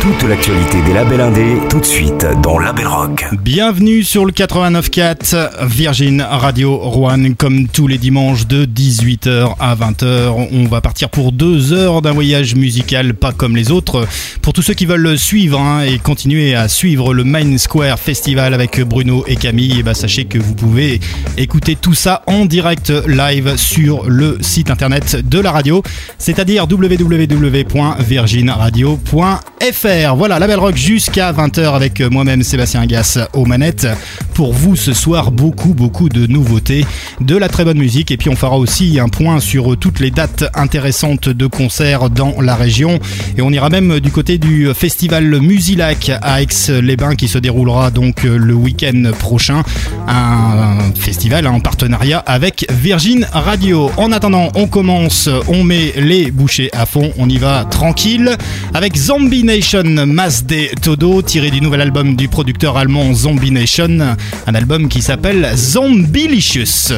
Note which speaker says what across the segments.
Speaker 1: Toute l'actualité des labels indés, tout de suite dans Label Rock.
Speaker 2: Bienvenue sur le 89.4 Virgin Radio Rouen, comme tous les dimanches de 18h à 20h. On va partir pour deux heures d'un voyage musical pas comme les autres. Pour tous ceux qui veulent suivre hein, et continuer à suivre le Main Square Festival avec Bruno et Camille, et bah, sachez que vous pouvez écouter tout ça en direct live sur le site internet de la radio, c'est-à-dire www.virginradio.fr. Voilà, la Belle Rock jusqu'à 20h avec moi-même Sébastien Gas aux manettes. Pour vous ce soir, beaucoup, beaucoup de nouveautés, de la très bonne musique. Et puis on fera aussi un point sur toutes les dates intéressantes de concerts dans la région. Et on ira même du côté du festival Musilac à Aix-les-Bains qui se déroulera donc le week-end prochain. Un festival en partenariat avec Virgin Radio. En attendant, on commence, on met les bouchées à fond, on y va tranquille avec Zombie Nation Mass de Todo, tiré du nouvel album du producteur allemand Zombie Nation, un album qui s'appelle Zombilicious.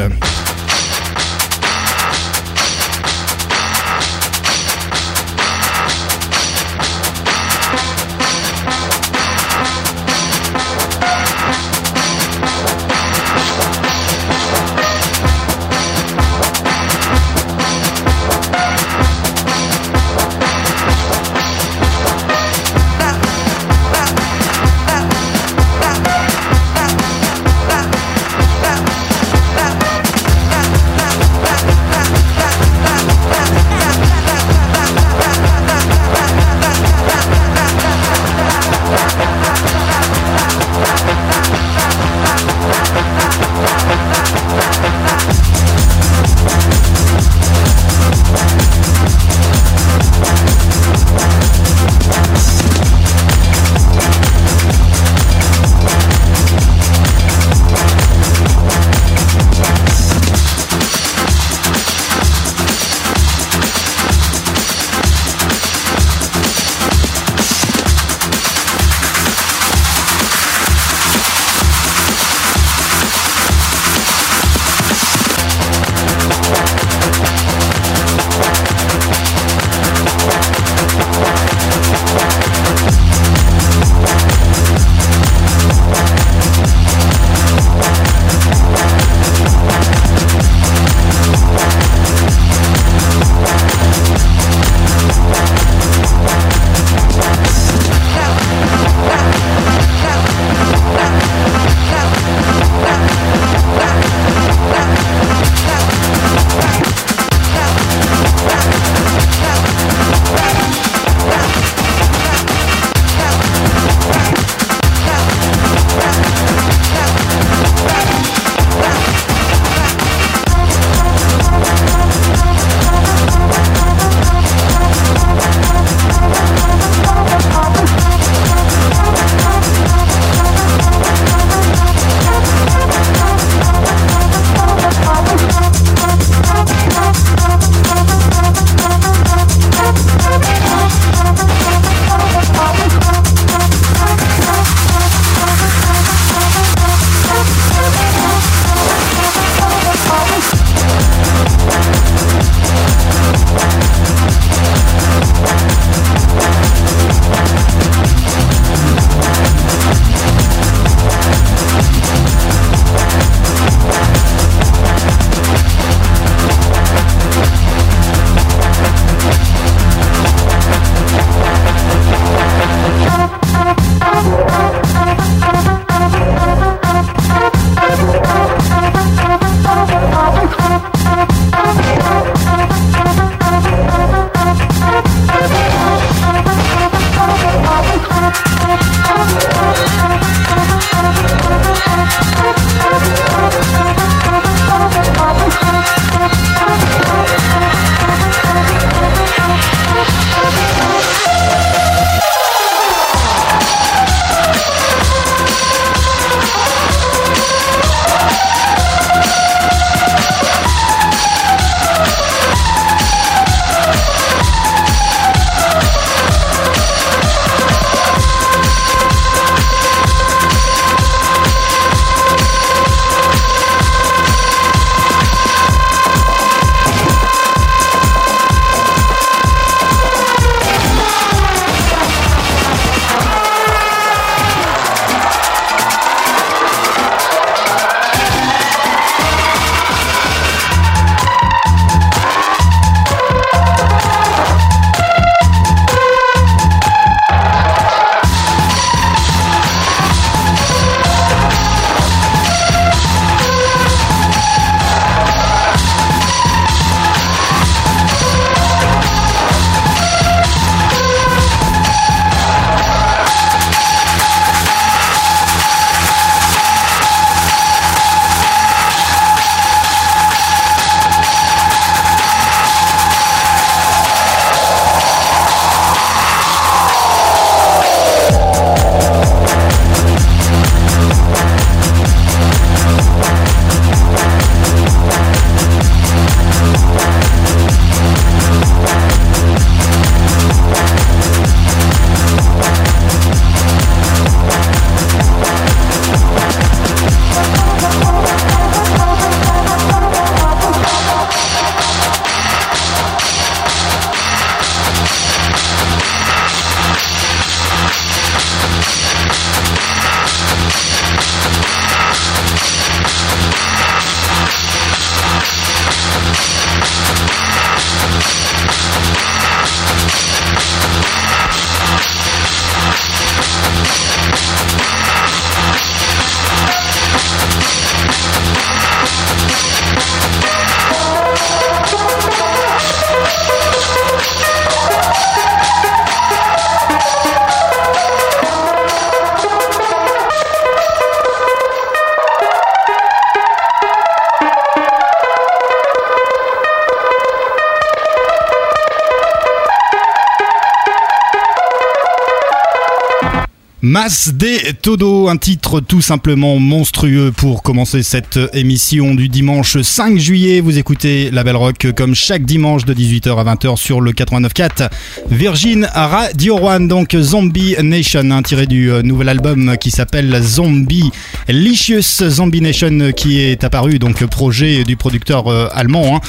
Speaker 2: Mas de Todo, un titre tout simplement monstrueux pour commencer cette émission du dimanche 5 juillet. Vous écoutez la Rock comme chaque dimanche de 18h à 20h sur le 89.4 Virgin Radio One. Donc Zombie Nation, un tiré du euh, nouvel album qui s'appelle Zombie Licious Zombie Nation qui est apparu, donc projet du producteur euh, allemand. Hein.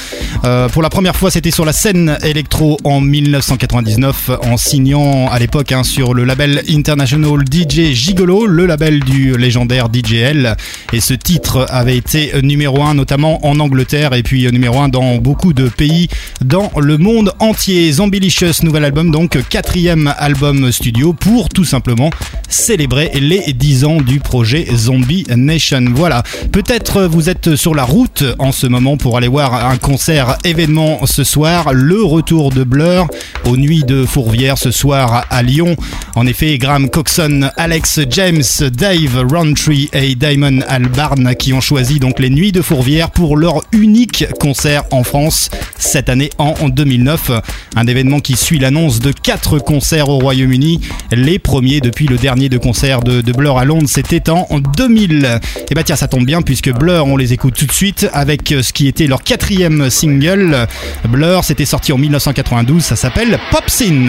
Speaker 2: Euh, pour la première fois, c'était sur la scène électro en 1999 en signant à l'époque hein, sur le label International DJ Gigolo, le label du légendaire DJL. Et ce titre avait été numéro 1 notamment en Angleterre et puis numéro 1 dans beaucoup de pays dans le monde entier. Zombilicious, nouvel album, donc quatrième album studio pour tout simplement célébrer les 10 ans du projet Zombie Nation. Voilà, peut-être vous êtes sur la route en ce moment pour aller voir un concert événement ce soir, le retour de Blur aux nuits de Fourvière ce soir à Lyon. En effet, Graham Coxon Alex James, Dave Roundtree et Damon Albarn qui ont choisi donc les Nuits de Fourvière pour leur unique concert en France cette année en 2009. Un événement qui suit l'annonce de quatre concerts au Royaume-Uni. Les premiers depuis le dernier de concert de, Blur à Londres, c'était en 2000. Et bah tiens, ça tombe bien puisque Blur, on les écoute tout de suite avec ce qui était leur quatrième single. Blur, c'était sorti en 1992, ça s'appelle Popsin.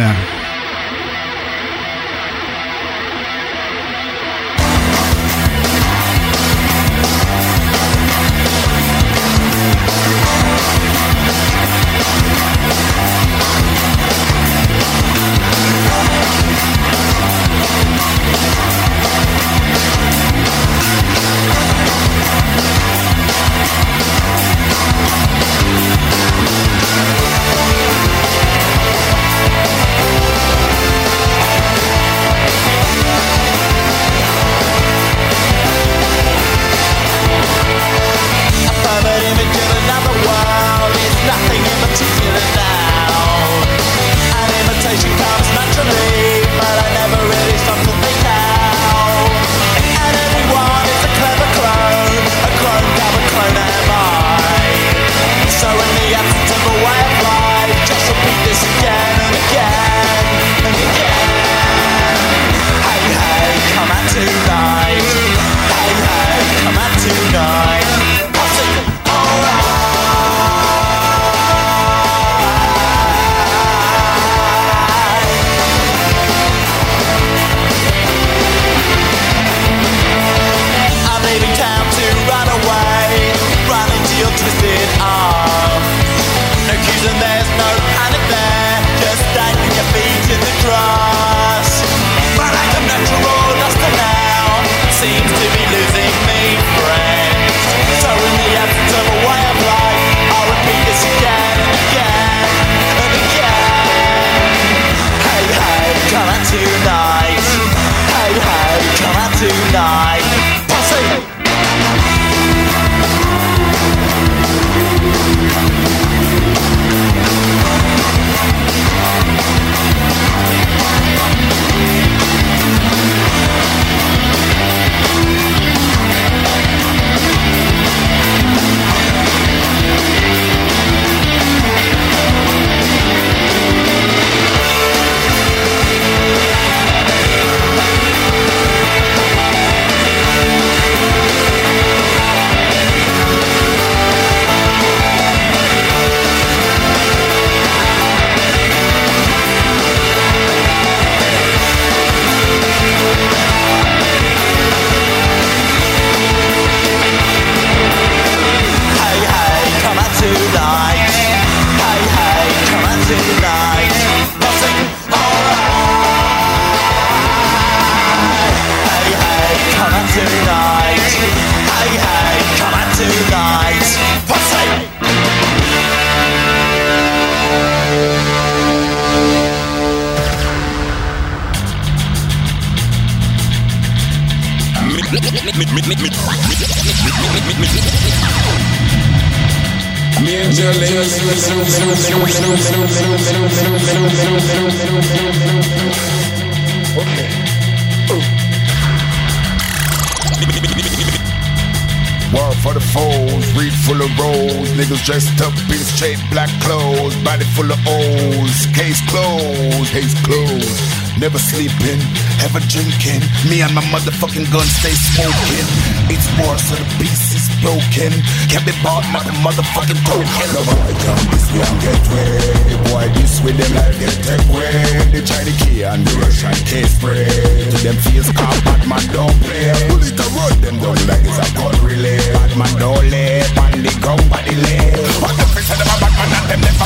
Speaker 3: Can't be bought like a motherfucking token. The boy come this way and get way. The boy this with them like get take way. They try the key and the Russian case spray. To them face bad man don't play. Bullet a run them don't like it's a gun relay. Bad man don't lay, man the gun body lay. What the fish of them a bad man and them never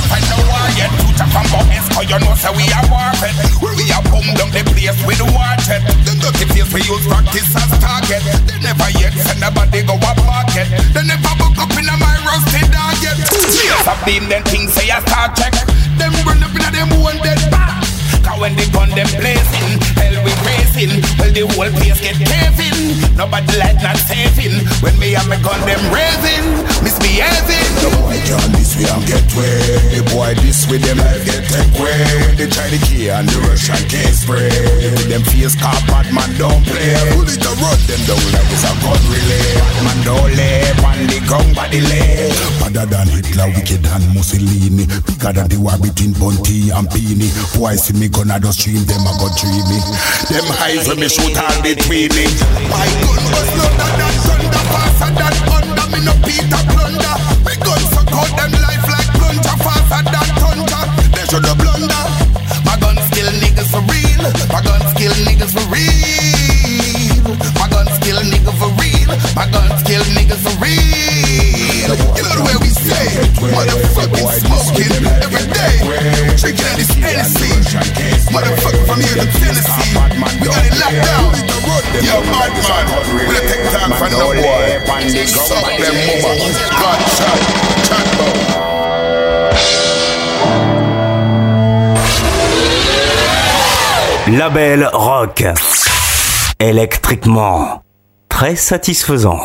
Speaker 3: yet. Two chap from Bobbins, cause you know say we are warfed. We are boom down the place with the water. Them dirty face we use practice as target. They never yet send nobody go up market. They never book up in a my rusty dog yet. Yes, I beam them things say I start check. Them run up in a them one dead. Cause when they gun them blazing, hell racing. Well the whole place get caving. Nobody like not saving. When me and my gun them raising, misbehaving. The boy can this way and get way. The boy this way them life get take way. They try the key and the Russian case spray. With them face car bad man don't play. Bullet a run them down like it's a gun relay. Bad man don't lay, on the gun body lay.
Speaker 4: Better than Hitler, wicked than Mussolini. Bigger than the war between Bunty and Peony. Boy see me gonna just dream them I go dreamy.
Speaker 3: Them eyes when me shoot all between me. My gun was louder than thunder, faster than thunder. Me no Peter Plunder. Me gun suck out them life like plunger, faster than thunder. They should have blunder. My gun still niggas for real. My gun still niggas for real. My gun still niggas for real. My gun still niggas for real. You know the way we smoking every day. This from here to Tennessee. It take time for no.
Speaker 1: Label rock. Électriquement. Très satisfaisant.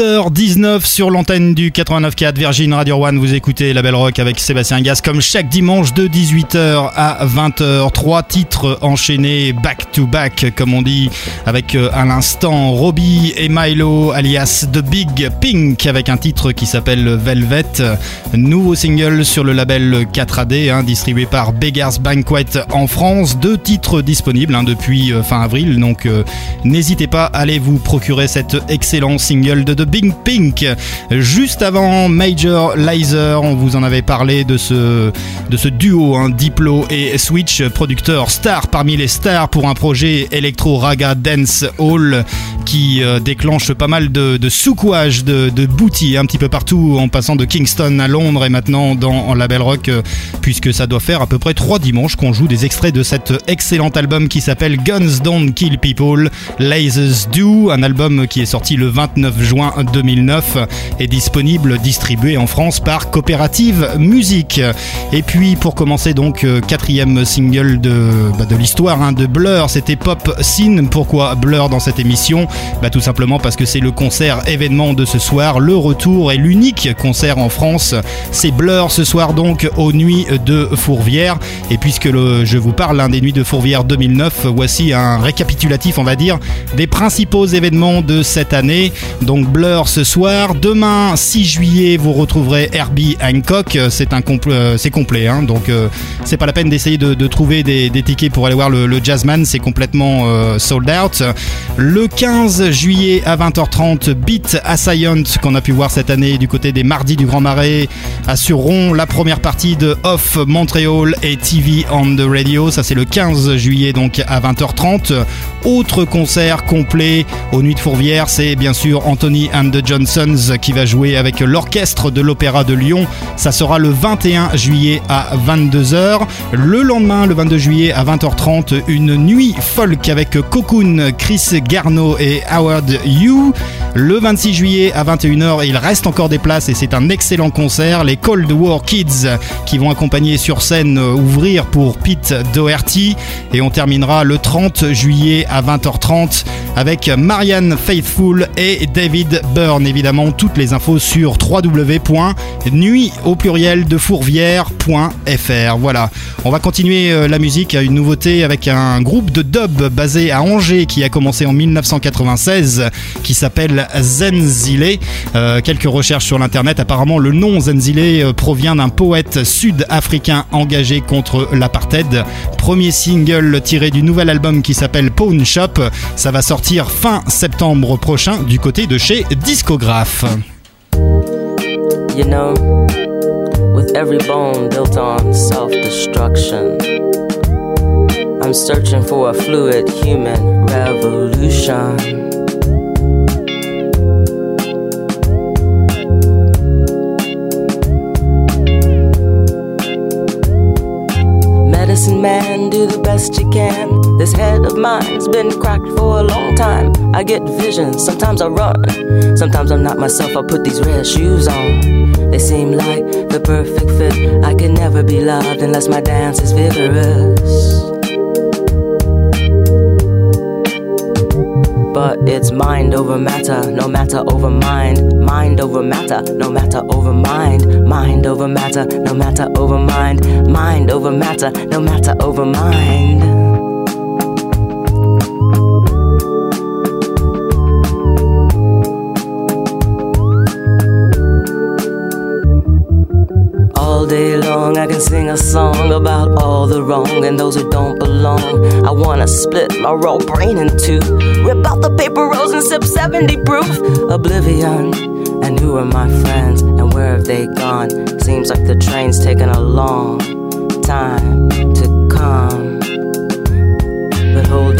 Speaker 2: 18h19 sur l'antenne du 89.4 Virgin Radio One. Vous écoutez La Belle Rock avec Sébastien Gas comme chaque dimanche de 18h à 20h. Trois titres enchaînés back to back, comme on dit, avec euh, à l'instant Robbie et Milo alias The Big Pink avec un titre qui s'appelle Velvet. Nouveau single sur le label 4AD, hein, distribué par Beggars Banquet en France. Deux titres disponibles hein, depuis euh, fin avril, donc euh, n'hésitez pas à aller vous procurer cet excellent single de The Big Pink. Juste avant Major Laser, on vous en avait parlé de ce, duo, hein, Diplo et Switch, producteur star parmi les stars pour un projet Electro Raga Dance Hall qui euh, déclenche pas mal de, de soukouage, de, de un petit peu partout en passant de Kingston à Londres et maintenant dans en Label Rock euh, puisque ça doit faire à peu près trois dimanches qu'on joue des extraits de cet excellent album qui s'appelle Guns Don't Kill People, Lasers Do, un album qui est sorti le 29 juin 2009 est disponible, distribué en France par Coopérative Musique. Et puis pour commencer donc euh, quatrième single de, bah, de l'histoire hein, de Blur, c'était Pop Scene. Pourquoi Blur dans cette émission? Bah, Tout simplement parce que c'est le concert événement de ce soir, le retour et l'unique concert en France. C'est Blur ce soir donc aux Nuits de Fourvière. Et puisque je vous parle l'un des Nuits de Fourvière 2009, voici un récapitulatif on va dire des principaux événements de cette année donc Blur ce soir. Demain, 6 juillet, vous retrouverez Herbie Hancock. C'est euh, complet, hein. donc euh, c'est pas la peine d'essayer de, trouver des, tickets pour aller voir le, Jazzman. C'est complètement euh, sold out. Le 15 juillet à 20h30, Beat Assayant qu'on a pu voir cette année du côté des Mardis du Grand Marais assureront la première partie de Off Montreal et TV on the Radio. Ça c'est le 15 juillet donc à 20h30. Autre concert complet aux Nuits de Fourvière, c'est bien sûr Anthony and the Johnsons qui va jouer avec l'orchestre de l'Opéra de Lyon. Ça sera le 21 juillet à 22h. Le lendemain, le 22 juillet à 20h30, une nuit folk avec Cocoon, Chris Garneau et Howard You. Le 26 juillet à 21h, il reste encore des places et c'est un excellent concert. Les Cold War Kids qui vont accompagner sur scène euh, ouvrir pour Pete Doherty. Et on terminera le 30 juillet à 20h30 avec Marianne Faithful et David Byrne. Évidemment, toutes les infos sur www.nuit au pluriel de fourvière.fr. Voilà, on va continuer euh, la musique à une nouveauté avec un groupe de dub basé à Angers qui a commencé en 1996 qui s'appelle Zenzile. Euh, quelques recherches sur l'internet, apparemment le nom Zenzile euh, provient d'un poète sud-africain engagé contre l'apartheid. Premier single tiré du nouvel album qui s'appelle Pawn Shop. Ça va sortir fin septembre prochain du côté de chez Discographe.
Speaker 5: You know, with every bone built on self-destruction, I'm searching for a fluid human revolution. Medicine man, do the best you can. This head of mine's been cracked for a long time. I get visions, sometimes I run. Sometimes I'm not myself, I put these red shoes on. They seem like the perfect fit. I can never be loved unless my dance is vigorous. But it's mind over matter, no matter over mind. Mind over matter, no matter over mind. Mind over matter, no matter over mind. Mind over matter, no matter over mind. Sing a song about all the wrong and those who don't belong. I wanna split my raw brain in two, rip out the paper rolls and sip 70 proof oblivion. And who are my friends and where have they gone? Seems like the train's taking a long time to come. But hold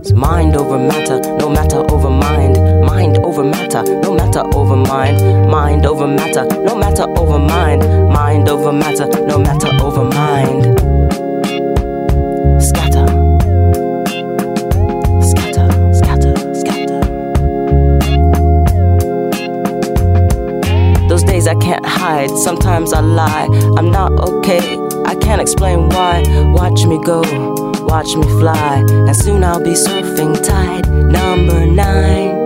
Speaker 5: It's mind over matter, no matter over mind. Mind over matter, no matter over mind. Mind over matter, no matter over mind. Mind over matter, no matter over mind. Scatter. Scatter, scatter, scatter. Those days I can't hide, sometimes I lie. I'm not okay, I can't explain why. Watch me go, watch me fly, and soon I'll be surfing tide number nine.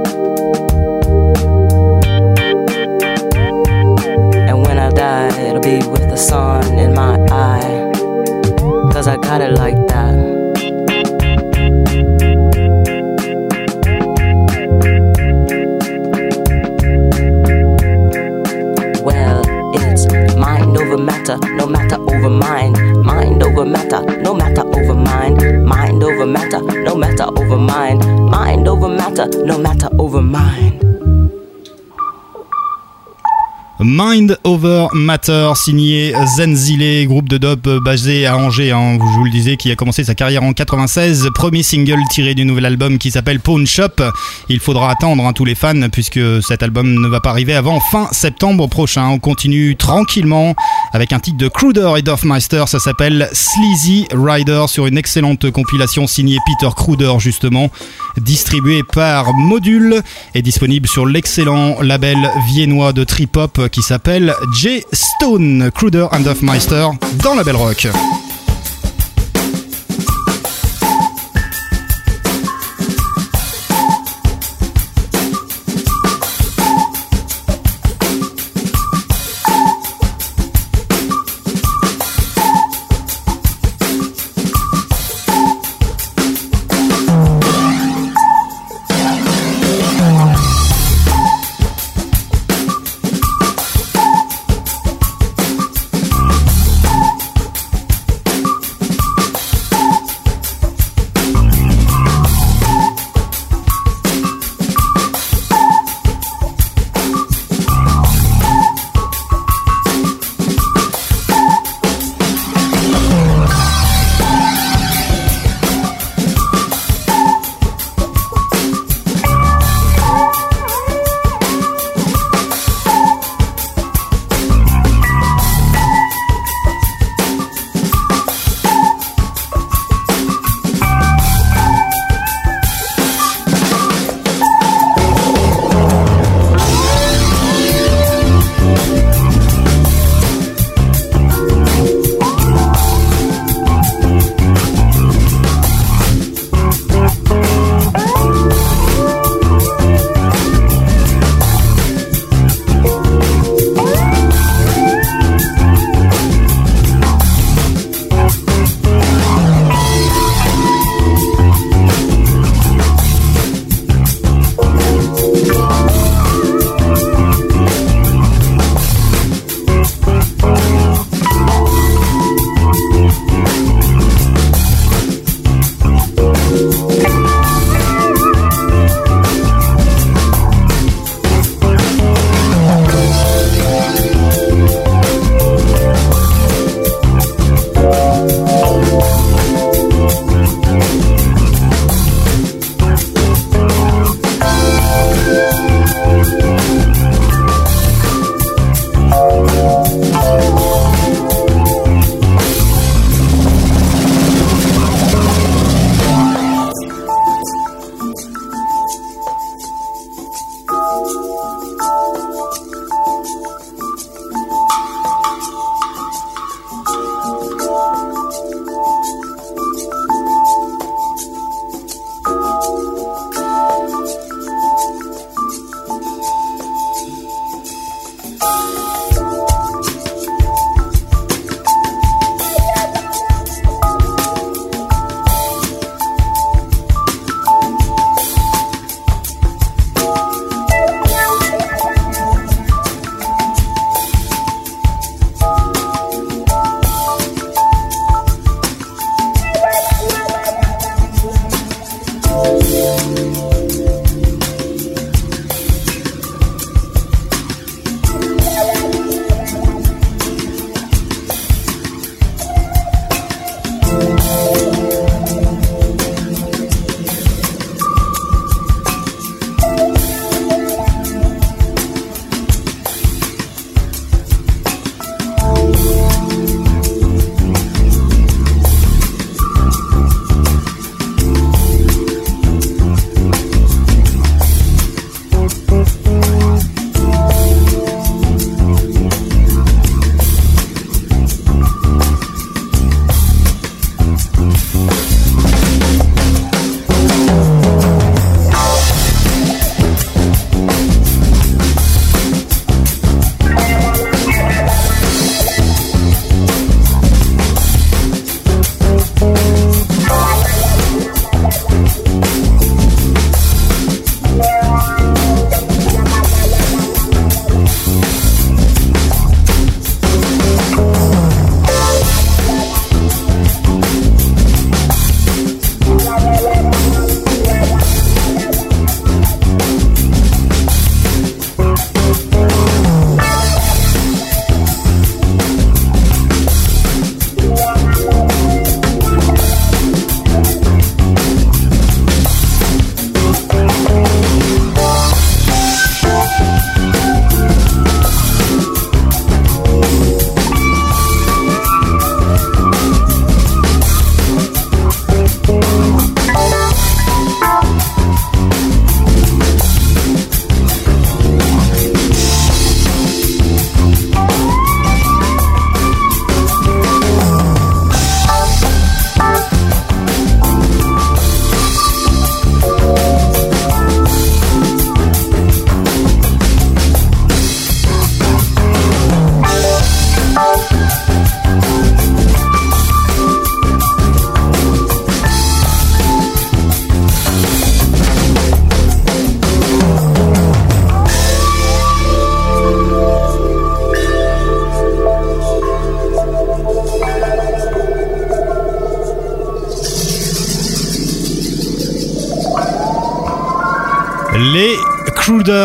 Speaker 5: Mind Over Matter,
Speaker 2: signé Zenzile, groupe de dub basé à Angers, hein, je vous le disais, qui a commencé sa carrière en 96. Premier single tiré du nouvel album qui s'appelle Pawn Shop. Il faudra attendre hein, tous les fans puisque cet album ne va pas arriver avant fin septembre prochain. On continue tranquillement avec un titre de Cruder et Dorfmeister, ça s'appelle Sleazy Rider sur une excellente compilation signée Peter Cruder justement, distribuée par Module et disponible sur l'excellent label viennois de trip-hop qui s'appelle J Stone, Cruder and Dorfmeister dans la Belle Rock.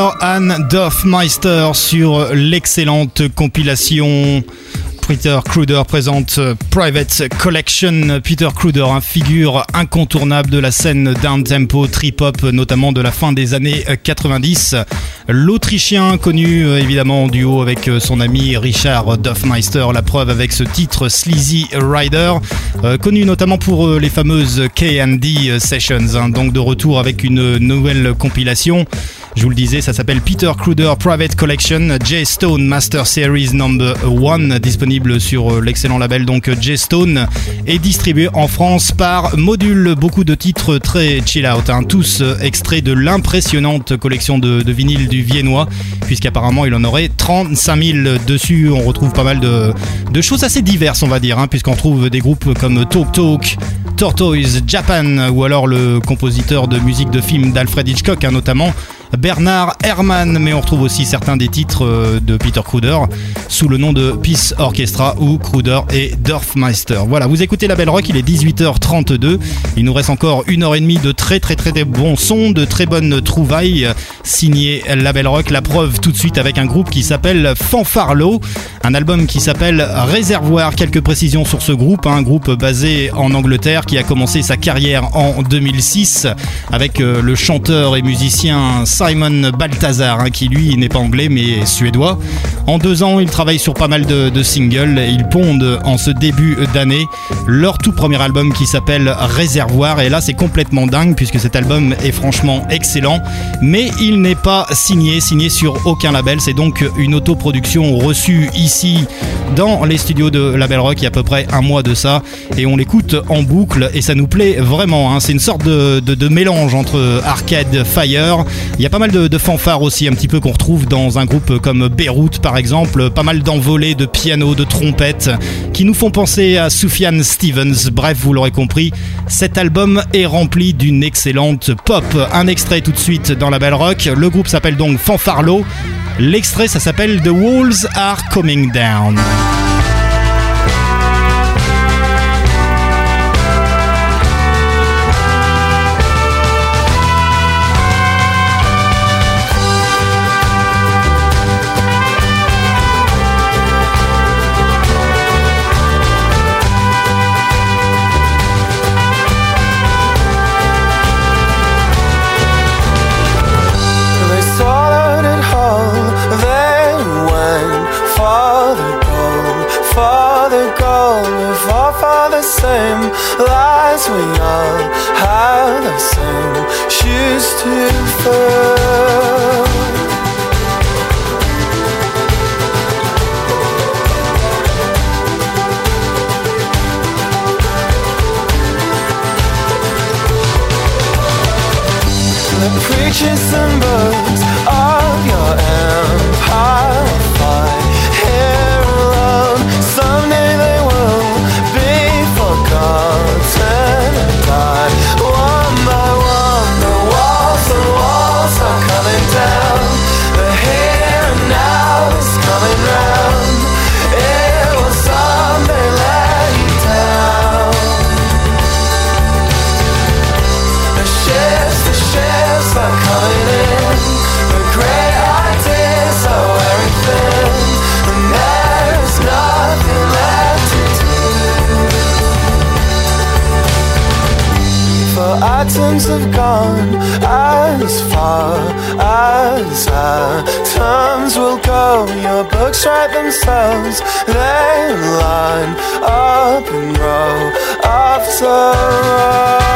Speaker 2: Cruder and Duffmeister sur l'excellente compilation Peter Cruder présente euh, Private Collection. Peter Cruder, un figure incontournable de la scène down tempo trip hop, notamment de la fin des années 90. Euh, L'Autrichien, connu euh, évidemment en duo avec son ami Richard Duffmeister, la preuve avec ce titre Sleazy Rider, connu notamment pour les fameuses KD Sessions, hein. donc de retour avec une nouvelle compilation. Je vous le disais, ça s'appelle Peter Cruder Private Collection J Stone Master Series Number 1, disponible sur euh, l'excellent label donc J Stone, et distribué en France par Module. Beaucoup de titres très chill out, hein. tous euh, extraits de l'impressionnante collection de, de vinyle du Viennois, puisqu'apparemment il en aurait 35 000 dessus. On retrouve pas mal de, choses assez diverses, on va dire, hein, puisqu'on trouve des groupes comme Talk Talk, Tortoise Japan, ou alors le compositeur de musique de film d'Alfred Hitchcock, hein, notamment. Bernard Herrmann, mais on retrouve aussi certains des titres euh, de Peter Kruder sous le nom de Peace Orchestra ou Kruder et Dorfmeister. Voilà, vous écoutez la Belle Rock, il est 18h32. Il nous reste encore une heure et demie de très très très bons sons, de très bonnes trouvailles signé La Belle Rock. La preuve tout de suite avec un groupe qui s'appelle Fanfarlo, un album qui s'appelle Réservoir. Quelques précisions sur ce groupe, un groupe basé en Angleterre qui a commencé sa carrière en 2006 avec euh, le chanteur et musicien Simon Balthazar, hein, qui lui n'est pas anglais mais suédois. En deux ans, ils travaillent sur pas mal de, singles. Ils pondent en ce début d'année leur tout premier album qui s'appelle Réservoir. Et là, c'est complètement dingue puisque cet album est franchement excellent. Mais il n'est pas signé, signé sur aucun label. C'est donc une autoproduction reçue ici dans les studios de Label Rock il y a à peu près un mois de ça. Et on l'écoute en boucle et ça nous plaît vraiment. Hein. C'est une sorte de, mélange entre Arcade Fire. Il pas mal de, fanfares aussi, un petit peu qu'on retrouve dans un groupe comme Beyrouth par exemple. Pas mal d'envolées de piano, de trompettes qui nous font penser à Sufjan Stevens. Bref, vous l'aurez compris, cet album est rempli d'une excellente pop. Un extrait tout de suite dans la Belle Rock. Le groupe s'appelle donc Fanfarlo. L'extrait, ça s'appelle The Walls Are Coming Down.
Speaker 6: Atoms have gone as far as our atoms will go. Your books write themselves, they line up in row after row.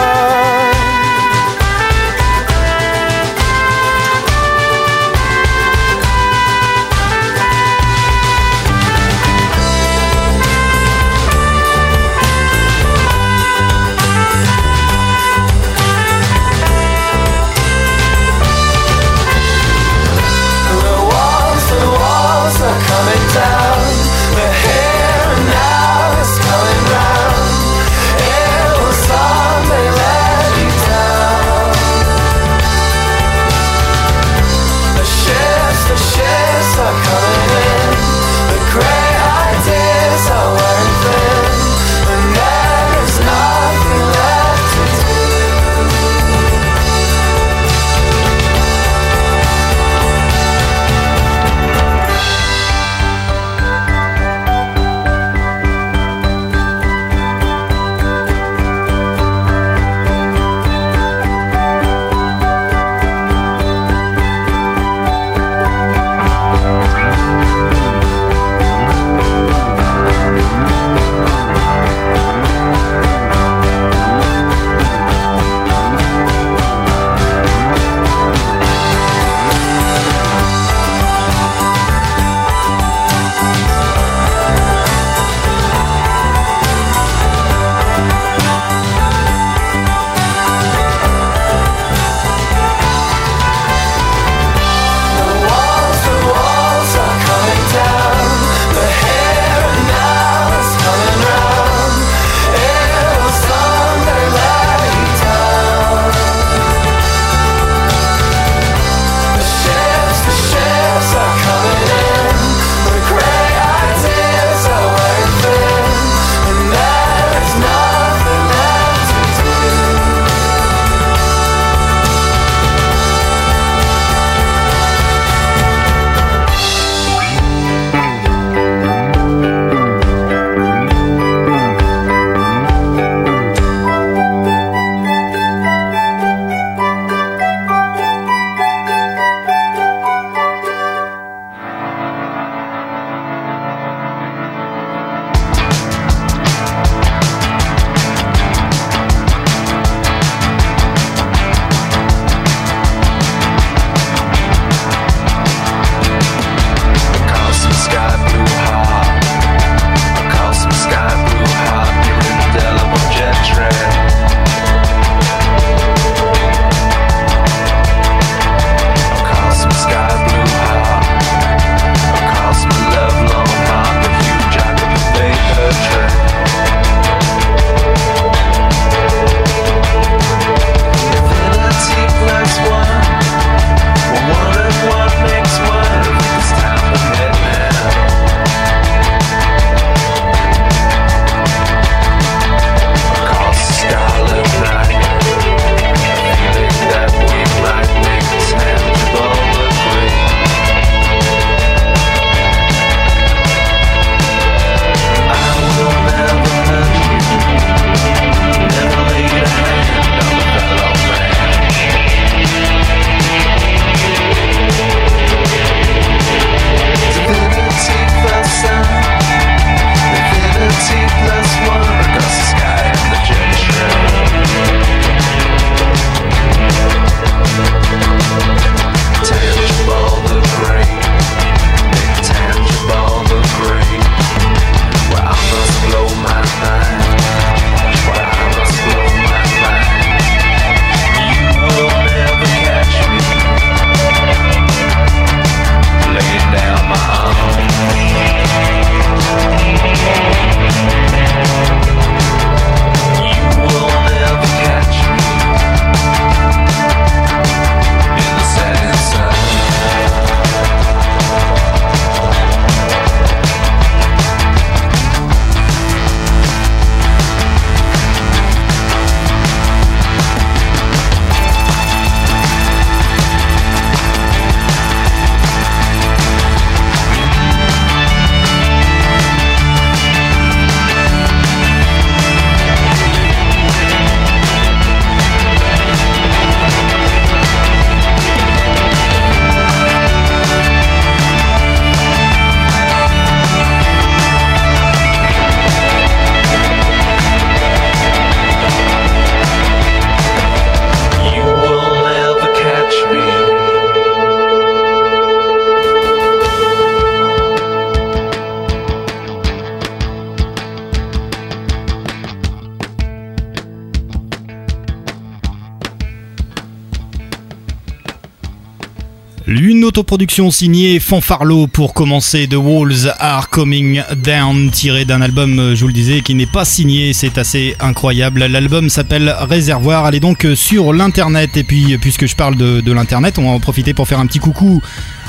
Speaker 2: Autoproduction signée Fanfarlo pour commencer The Walls Are Coming Down, tiré d'un album, euh, je vous le disais, qui n'est pas signé, c'est assez incroyable. L'album s'appelle Réservoir, allez donc euh, sur l'internet, et puis puisque je parle de, l'internet, on va en profiter pour faire un petit coucou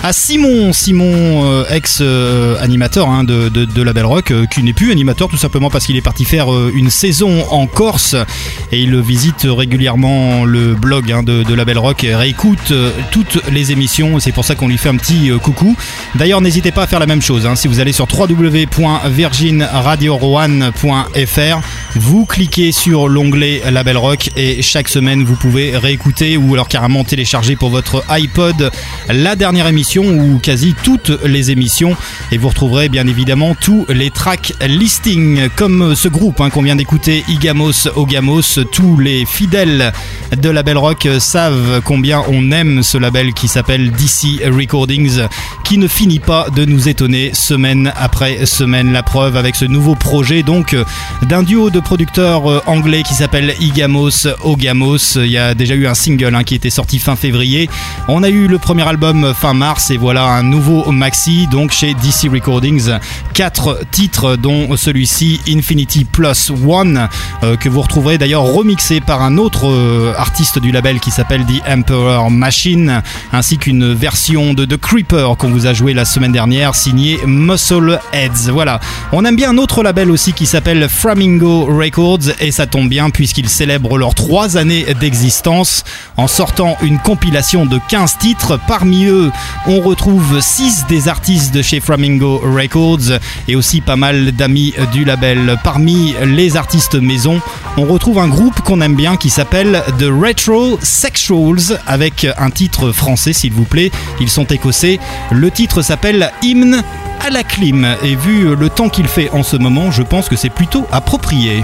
Speaker 2: à Simon, Simon, euh, ex-animateur hein, de, de, la Belle Rock, euh, qui n'est plus animateur tout simplement parce qu'il est parti faire euh, une saison en Corse. Et il visite régulièrement le blog hein, de, de, la Belle Rock réécoute toutes les émissions. C'est pour ça qu'on lui fait un petit coucou. D'ailleurs, n'hésitez pas à faire la même chose. Hein, si vous allez sur www.virginradiorowan.fr, vous cliquez sur l'onglet La Belle Rock et chaque semaine vous pouvez réécouter ou alors carrément télécharger pour votre iPod la dernière émission ou quasi toutes les émissions et vous retrouverez bien évidemment tous les track listings comme ce groupe hein, qu'on vient d'écouter Igamos Ogamos tous les fidèles de la Belle Rock savent combien on aime ce label qui s'appelle DC Recordings qui ne finit pas de nous étonner semaine après semaine. La preuve avec ce nouveau projet donc d'un duo de producteurs anglais qui s'appelle Igamos Ogamos. Il y a déjà eu un single hein, qui était sorti fin février. On a eu le premier album fin mars et voilà un nouveau maxi donc chez DC Recordings. Quatre titres dont celui-ci Infinity Plus One euh, que vous retrouverez d'ailleurs remixé par un autre euh, artiste du label qui s'appelle The Emperor Machine ainsi qu'une version de Creeper qu'on vous a joué la semaine dernière signée Muscle Heads. Voilà, on aime bien un autre label aussi qui s'appelle Flamingo Records et ça tombe bien puisqu'ils célèbrent leurs trois années d'existence en sortant une compilation de 15 titres. Parmi eux, on retrouve 6 des artistes de chez Flamingo Records et aussi pas mal d'amis du label. Parmi les artistes maison, on retrouve un groupe qu'on aime bien qui s'appelle The Retro Sexuals avec un titre français s'il vous plaît. Ils sont écossais. Le titre s'appelle Hymne à la clim et vu le temps qu'il fait en ce moment, je pense que c'est plutôt approprié.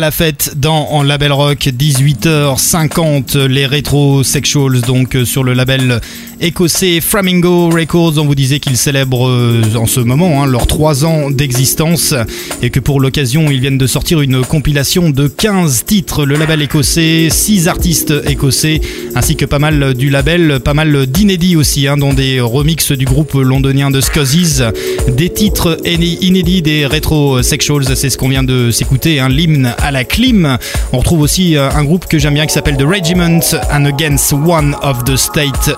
Speaker 7: La
Speaker 2: fête dans en label rock 18h50 les rétro sexuals donc euh, sur le label écossais Flamingo Records on vous disait qu'ils célèbrent euh, en ce moment hein, leurs 3 ans d'existence et que pour l'occasion ils viennent de sortir une compilation de 15 titres. Le label écossais 6 artistes écossais ainsi que pas mal du label pas mal d'inédits aussi hein, dont des remixes du groupe londonien de Scuzzies des titres iné- inédits des rétro sexuals c'est ce qu'on vient de s'écouter hein, l'hymne à la clim. On retrouve aussi euh, un groupe que j'aime bien qui s'appelle The Regiment and Against One of the State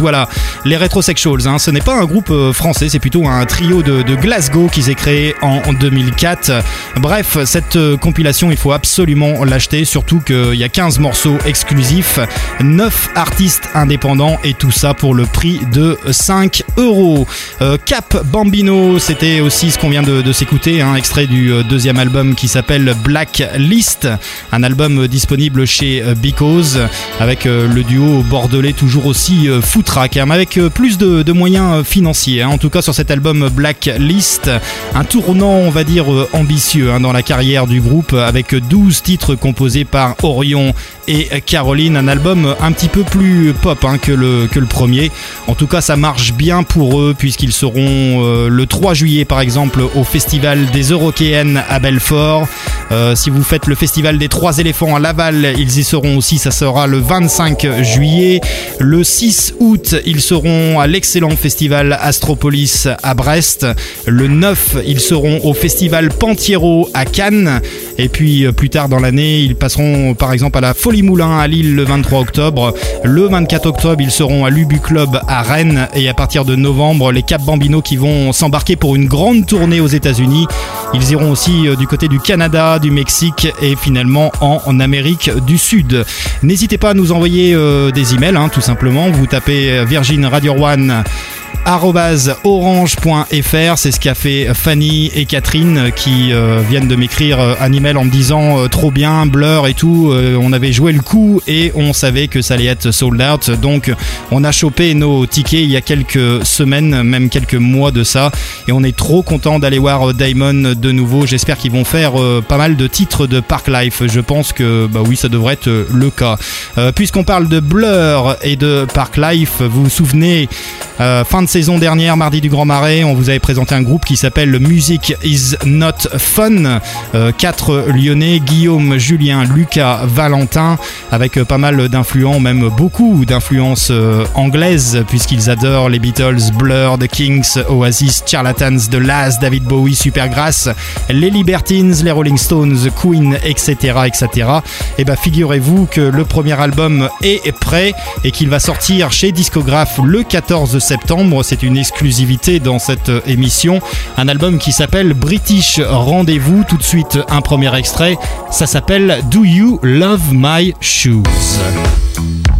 Speaker 2: Voilà. Les rétro sexuals hein. ce n'est pas un groupe euh, français c'est plutôt un trio de, Glasgow qui s'est créé en, en 2004 bref cette euh, compilation il faut absolument l'acheter surtout qu'il y a 15 morceaux exclusifs 9 artistes indépendants et tout ça pour le prix de 5 euros. Euh, Cap Bambino c'était aussi ce qu'on vient de, s'écouter un extrait du deuxième album qui s'appelle Black List un album disponible chez Because avec le duo bordelais toujours aussi euh, foutraque hein, avec euh, plus de, moyens euh, financiers hein. en tout cas sur cet album Black List un tournant on va dire euh, ambitieux hein, dans la carrière du groupe avec 12 titres composés par Orion et Caroline un album un petit peu plus pop hein, que, le, que le premier. En tout cas ça marche bien pour eux puisqu'ils seront euh, le 3 juillet par exemple au festival des Eurokéennes à Belfort. Euh, si vous faites le festival des trois éléphants à Laval ils y seront aussi. Ça sera le 25 juillet. Le 6 août ils seront à l'excellent festival Astropolis à Brest. Le 9 ils seront au festival Pantiero à Cannes. Et puis euh, plus tard dans l'année ils passeront par exemple à la Folie Moulin à Lille le 23 octobre. Le 24 octobre ils seront à l'Ubu Club à Rennes. Et à partir de novembre les Cap Bambino qui vont s'embarquer pour une grande tournée aux États-Unis. Ils iront aussi euh, du côté du Canada du Mexique et finalement en, Amérique du Sud. N'hésitez pas à nous envoyer euh, des emails hein, tout simplement. Vous tapez euh, Virgin Radio One orange.fr c'est ce qu'a fait Fanny et Catherine qui viennent de m'écrire un email en me disant trop bien Blur et tout. On avait joué le coup et on savait que ça allait être sold out donc on a chopé nos tickets il y a quelques semaines même quelques mois de ça et on est trop content d'aller voir euh, Diamond de nouveau j'espère qu'ils vont faire euh, pas mal de titres de Park Life. Je pense que bah oui, ça devrait être euh, le cas. Puisqu'on parle de Blur et de Park Life, vous vous souvenez, fin de saison dernière, mardi du Grand Marais, on vous avait présenté un groupe qui s'appelle le Music is Not Fun. Quatre Lyonnais, Guillaume, Julien, Lucas, Valentin, avec euh, pas mal d'influents, même beaucoup d'influences euh, anglaises, puisqu'ils adorent les Beatles, Blur, The Kings, Oasis, Charlatans, The Last, David Bowie, Supergrass, les Libertines, les Rolling Stones, Queen, etc. etc. Et bah figurez-vous que le premier album est prêt et qu'il va sortir chez Discographe le 14 septembre. C'est une exclusivité dans cette euh, émission. Un album qui s'appelle British Rendez-vous. Tout de suite, un premier extrait. Ça s'appelle
Speaker 5: Do You Love My Shoes?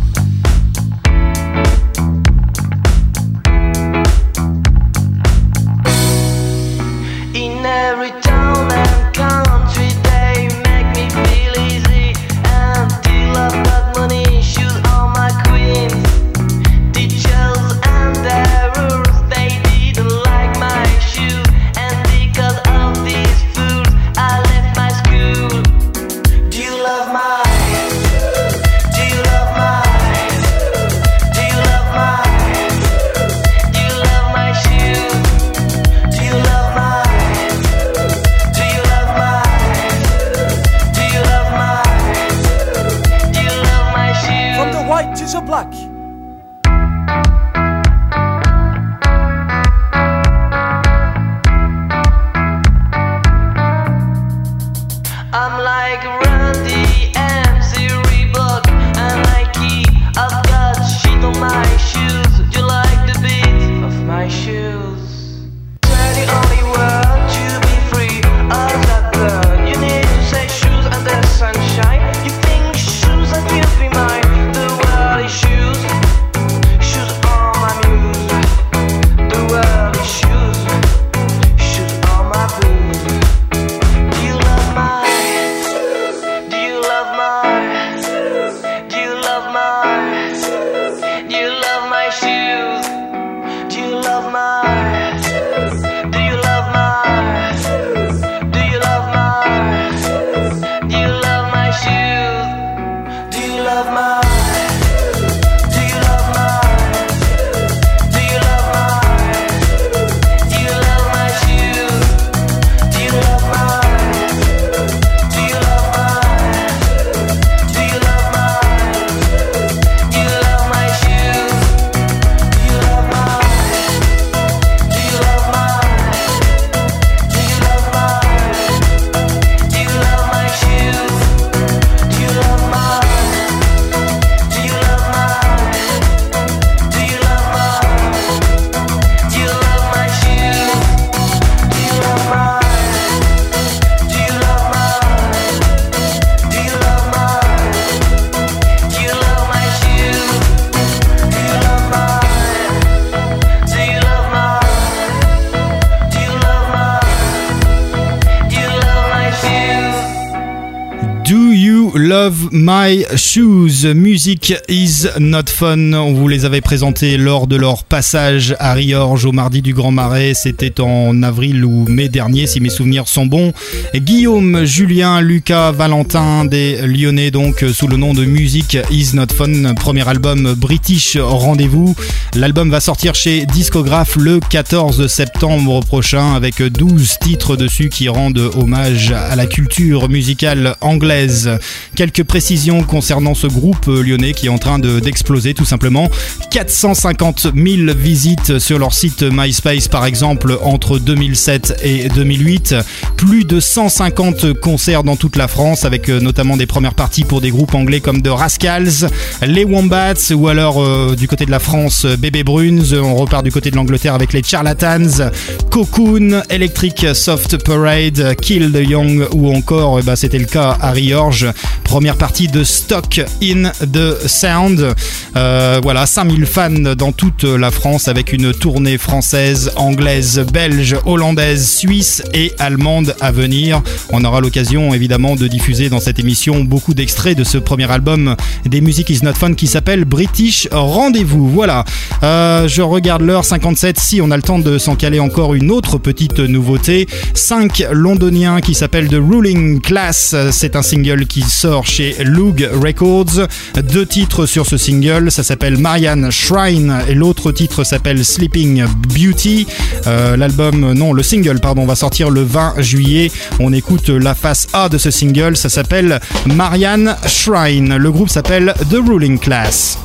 Speaker 2: Music is not fun. On vous les avait présentés lors de leur passage à Riorges au mardi du Grand Marais. C'était en avril ou mai dernier, si mes souvenirs sont bons. Guillaume, Julien, Lucas, Valentin, des Lyonnais, donc sous le nom de Music is not fun. Premier album British Rendez-vous. L'album va sortir chez Discographe le 14 septembre prochain avec 12 titres dessus qui rendent hommage à la culture musicale anglaise. Quelques précisions concernant ce groupe lyonnais qui est en train de- d'exploser tout simplement. 450 000 visites sur leur site MySpace par exemple entre 2007 et 2008. Plus de 150 concerts dans toute la France avec euh, notamment des premières parties pour des groupes anglais comme The Rascals, les Wombats ou alors euh, du côté de la France euh, Bébé Bruns. On repart du côté de l'Angleterre avec les Charlatans, Cocoon, Electric Soft Parade, Kill the Young ou encore, eh ben, c'était le cas à Riorge, Première partie de Stock in the Sound. Euh, voilà, 5000 fans dans toute la France avec une tournée française, anglaise, belge, hollandaise, suisse et allemande à venir. On aura l'occasion évidemment de diffuser dans cette émission beaucoup d'extraits de ce premier album des Music is Not Fun qui s'appelle British Rendez-vous. Voilà, Euh, je regarde l'heure 57. Si on a le temps de s'en caler encore une autre petite nouveauté, 5 londoniens qui s'appellent The Ruling Class. C'est un single qui sort chez Loog Records. Deux titres sur ce single, ça s'appelle Marianne Shrine et l'autre titre s'appelle Sleeping Beauty. Euh, L'album, non, le single, pardon, va sortir le 20 juillet. On écoute la face A de ce single, ça s'appelle Marianne Shrine. Le groupe s'appelle The Ruling Class.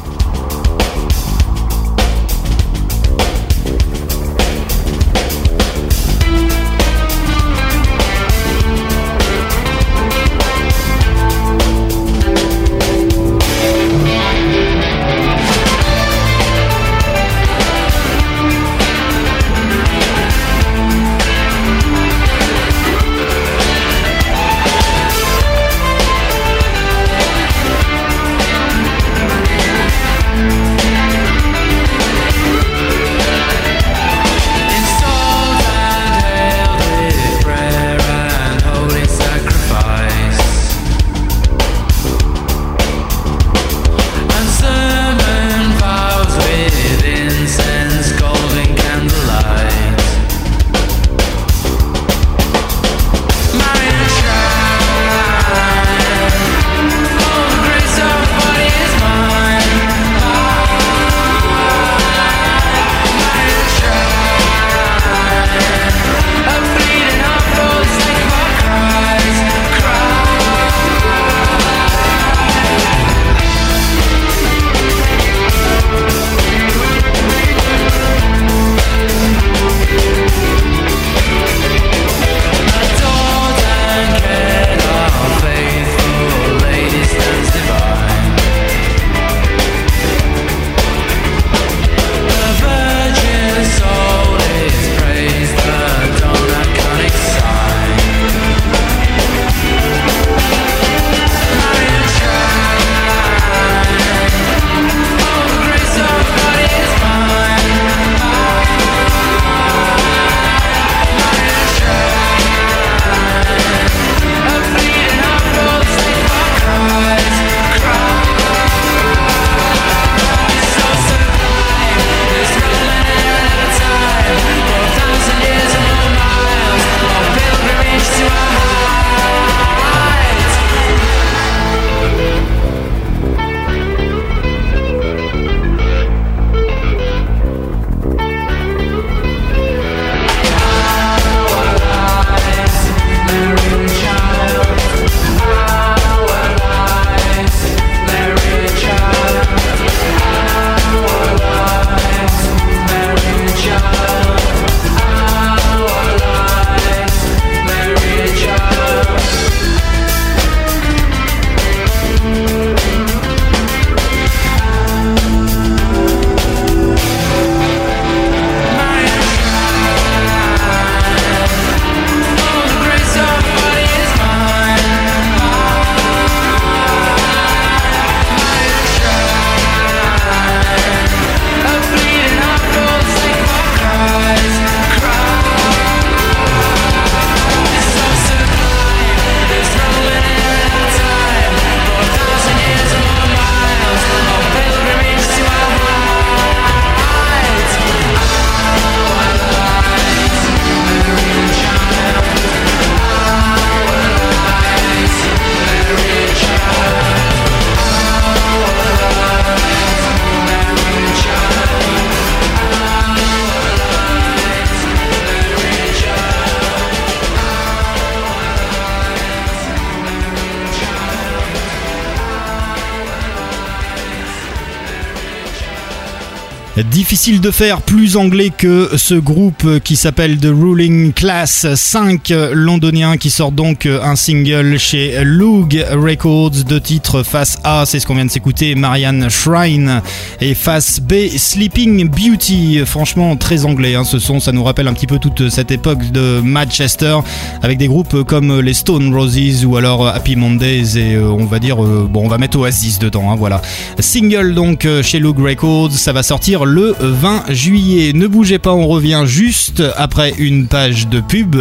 Speaker 2: Difficile de faire plus anglais que ce groupe qui s'appelle The Ruling Class 5 londoniens qui sort donc un single chez Loog Records de titre face A, c'est ce qu'on vient de s'écouter, Marianne Shrine et face B, Sleeping Beauty. Franchement très anglais hein, ce son, ça nous rappelle un petit peu toute cette époque de Manchester avec des groupes comme les Stone Roses ou alors Happy Mondays et euh, on va dire, euh, bon on va mettre Oasis dedans, hein, voilà. Single donc euh, chez Loog Records, ça va sortir le 20 juillet. Ne bougez pas, on revient juste après une page de pub.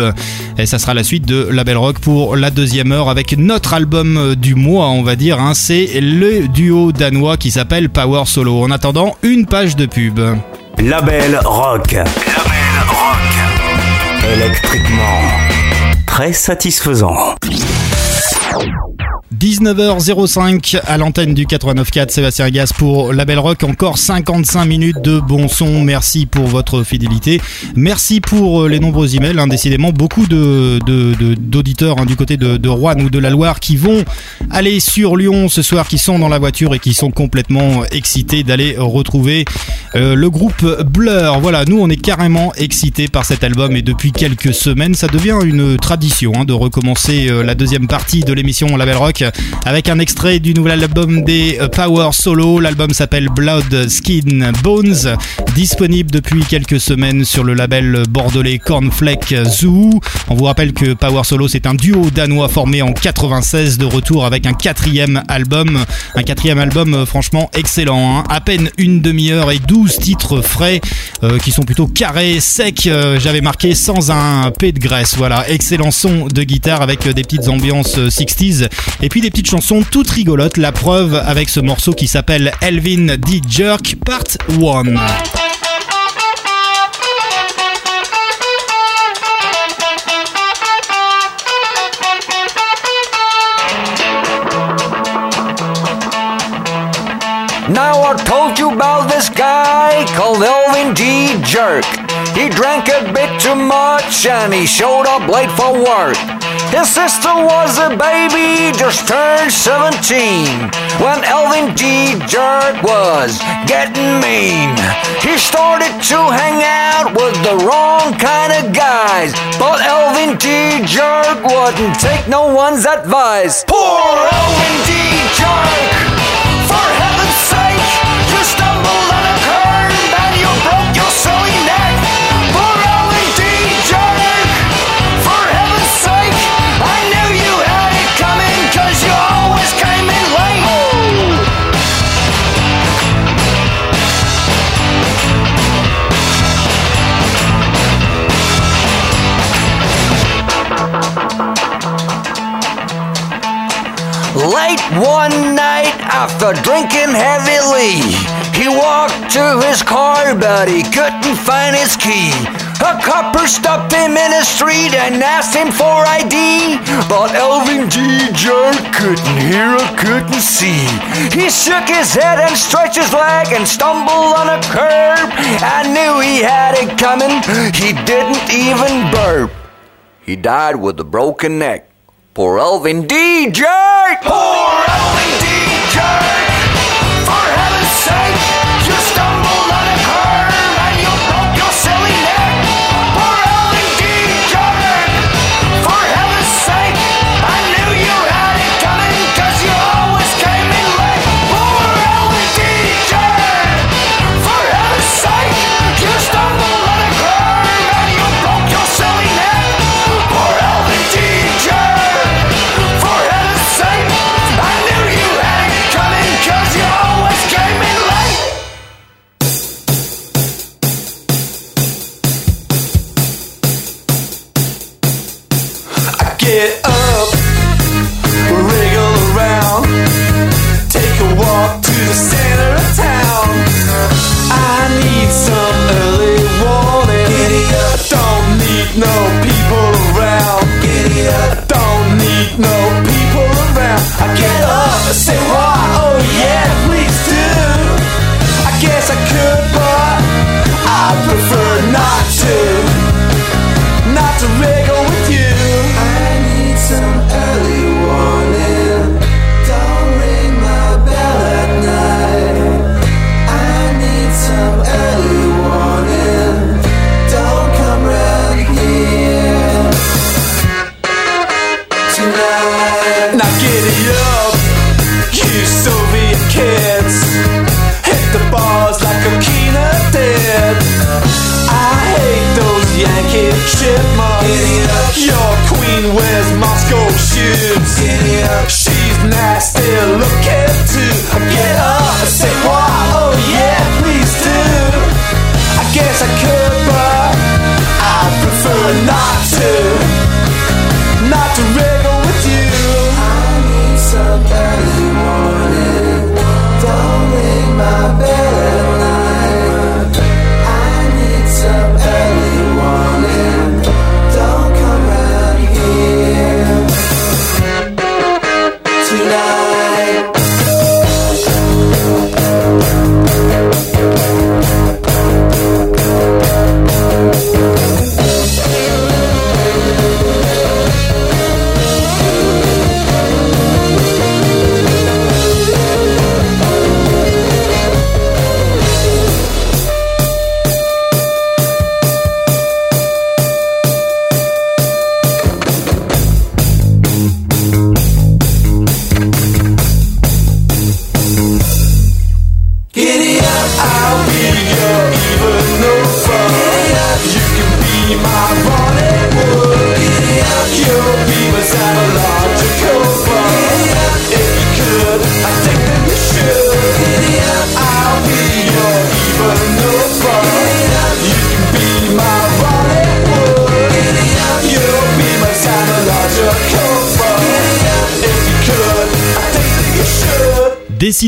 Speaker 2: Et ça sera la suite de La Belle Rock pour la deuxième heure avec notre album du mois, on va dire. hein. C'est le duo danois qui s'appelle Power Solo. En attendant, une page de pub.
Speaker 1: Label Rock. Label Rock. Électriquement. Très satisfaisant.
Speaker 2: 19h05 à l'antenne du 89.4 Sébastien Gas pour La Belle Rock. Encore 55 minutes de bon son. Merci pour votre fidélité. Merci pour euh, les nombreux emails. hein. Décidément, beaucoup d'auditeurs hein, du côté de, Rouen ou de la Loire qui vont aller sur Lyon ce soir, qui sont dans la voiture et qui sont complètement excités d'aller retrouver euh, le groupe Blur. Voilà, nous on est carrément excités par cet album et depuis quelques semaines, ça devient une tradition hein, de recommencer euh, la deuxième partie de l'émission Label Rock avec un extrait du nouvel album des euh, Power Solo. L'album s'appelle Blood, Skin, Bones, disponible depuis quelques semaines sur le label bordelais Cornflake Zoo. On vous rappelle que Power Solo c'est un duo danois formé en 96 de retour avec un quatrième album, un quatrième album euh, franchement excellent. hein. À peine une demi-heure et 12 titres frais euh, qui sont plutôt carrés, secs. J'avais marqué sans un P de graisse. Voilà, excellent son de guitare avec des petites ambiances euh, 60s et puis des petites chansons toutes rigolotes. La preuve avec ce morceau qui s'appelle Elvin D. Jerk Part 1.
Speaker 8: Now I told you about this guy called Elvin G. Jerk. He drank a bit too much and he showed up late for work. His sister was a baby, just turned 17, when Elvin G. Jerk was getting mean. He started to hang out with the wrong kind of guys, but Elvin G. Jerk wouldn't take no one's advice. Poor Elvin G. Jerk! For heaven's sake, you stumbled on a curb and you broke your silly Late one night after drinking heavily, he walked to his car, but he couldn't find his key. A copper stopped him in the street and asked him for ID, but Elvin G. Jerk couldn't hear or couldn't see. He shook his head and stretched his leg and stumbled on a curb. I knew he had it coming. He didn't even burp. He died with a broken neck. Poor Elvin DJ! Poor Elvin DJ! For heaven's sake,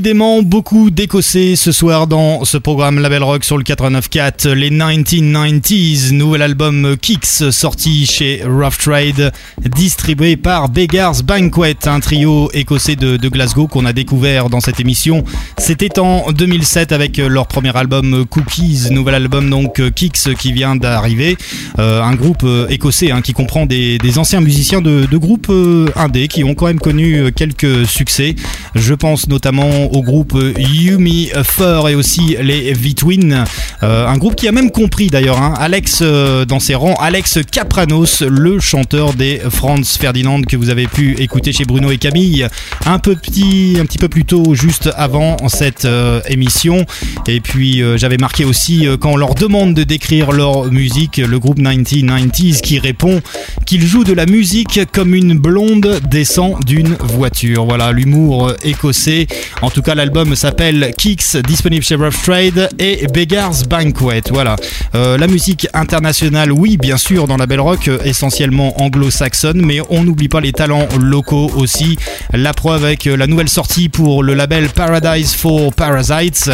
Speaker 2: Décidément, beaucoup d'Écossais ce soir dans ce programme Label Rock sur le 89.4. Les 1990s, nouvel album Kicks sorti chez Rough Trade, distribué par Beggars Banquet, un trio écossais de, Glasgow qu'on a découvert dans cette émission. C'était en 2007 avec leur premier album Cookies, nouvel album donc Kicks qui vient d'arriver. Euh, un groupe écossais hein, qui comprend des, anciens musiciens de, de groupes euh, indés qui ont quand même connu quelques succès. Je pense notamment au groupe Yumi Fur et aussi les V-Twin. Euh, un groupe qui a même compris d'ailleurs, hein, Alex euh, dans ses rangs, Alex Capranos, le chanteur des Franz Ferdinand que vous avez pu écouter chez Bruno et Camille un peu petit, un petit peu plus tôt, juste avant cette euh, émission. Et puis euh, j'avais marqué aussi quand on leur demande de décrire leur musique, le groupe 1990s qui répond qu'il joue de la musique comme une blonde descend d'une voiture. Voilà l'humour écossais. En tout cas, l'album s'appelle Kicks, disponible chez Rough Trade et Beggars Banquet. Voilà. Euh, la musique internationale, oui, bien sûr, dans la Belle Rock, euh, essentiellement anglo-saxonne, mais on n'oublie pas les talents locaux aussi. La preuve avec la nouvelle sortie pour le label Paradise for Parasites,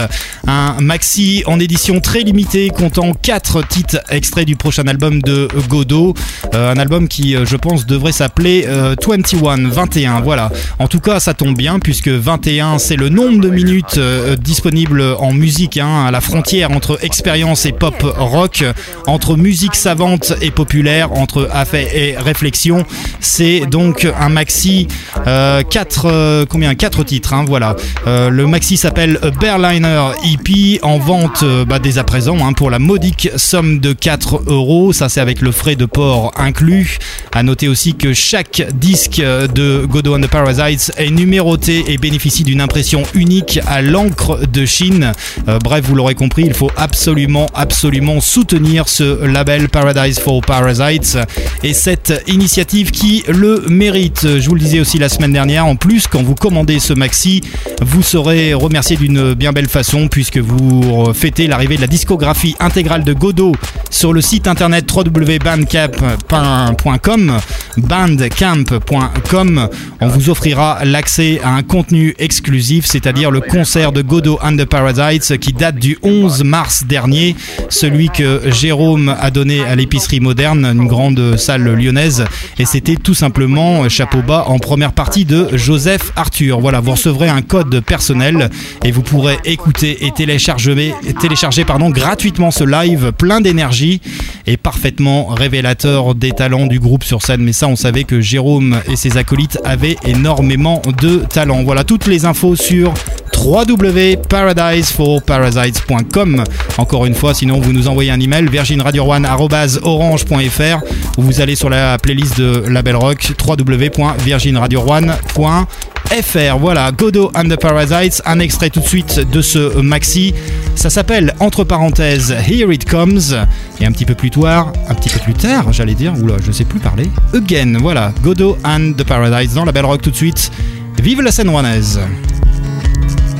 Speaker 2: un maxi en édition très limitée comptant 4 titres extraits du prochain album de Godot. Euh, un album qui, je pense, devrait s'appeler euh, 21, 21. Voilà. En tout cas, ça tombe bien puisque 21, c'est le nombre de minutes euh, disponibles en musique hein, à la frontière entre expérience et pop rock, entre musique savante et populaire, entre affaires et réflexion. C'est donc un maxi 4 combien? 4 titres hein, voilà. Euh, le maxi s'appelle Berliner EP en vente euh, bah, dès à présent hein, pour la modique somme de 4 euros. Ça c'est avec le frais de port inclus. À noter aussi que chaque disque de Godot and the Parasites est numéroté et bénéficie d'une impression unique à l'encre de Chine. Euh, bref, vous l'aurez compris, il faut absolument, absolument soutenir ce label Paradise for Parasites et cette initiative qui le mérite. Je vous le disais aussi la semaine dernière, en plus, quand vous commandez ce maxi, vous serez remercié d'une bien belle façon puisque vous fêtez l'arrivée de la discographie intégrale de Godot sur le site internet www.bandcamp.com bandcamp.com on vous offrira l'accès à un contenu exclusif c'est-à-dire le concert de Godot and the Parasites qui date du 11 mars dernier celui que Jérôme a donné à l'épicerie moderne une grande salle lyonnaise et c'était tout simplement chapeau bas en première partie de Joseph Arthur voilà vous recevrez un code personnel et vous pourrez écouter et télécharger, télécharger pardon, gratuitement ce live plein d'énergie et parfaitement révélateur des talents du groupe sur scène. Mais ça, on savait que Jérôme et ses acolytes avaient énormément de talent. Voilà toutes les infos sur www.paradiseforparasites.com Encore une fois, sinon vous nous envoyez un email virginradio1@orange.fr ou vous allez sur la playlist de Label Rock www.virginradio1.fr FR. Voilà, Godot and the Parasites, un extrait tout de suite de ce maxi. Ça s'appelle, entre parenthèses, Here It Comes. Et un petit peu plus tard, un petit peu plus tard, j'allais dire, oula, je sais plus parler. Again, voilà, Godot and the Parasites dans la Belle Rock tout de suite. Vive la scène rouennaise!
Speaker 6: Here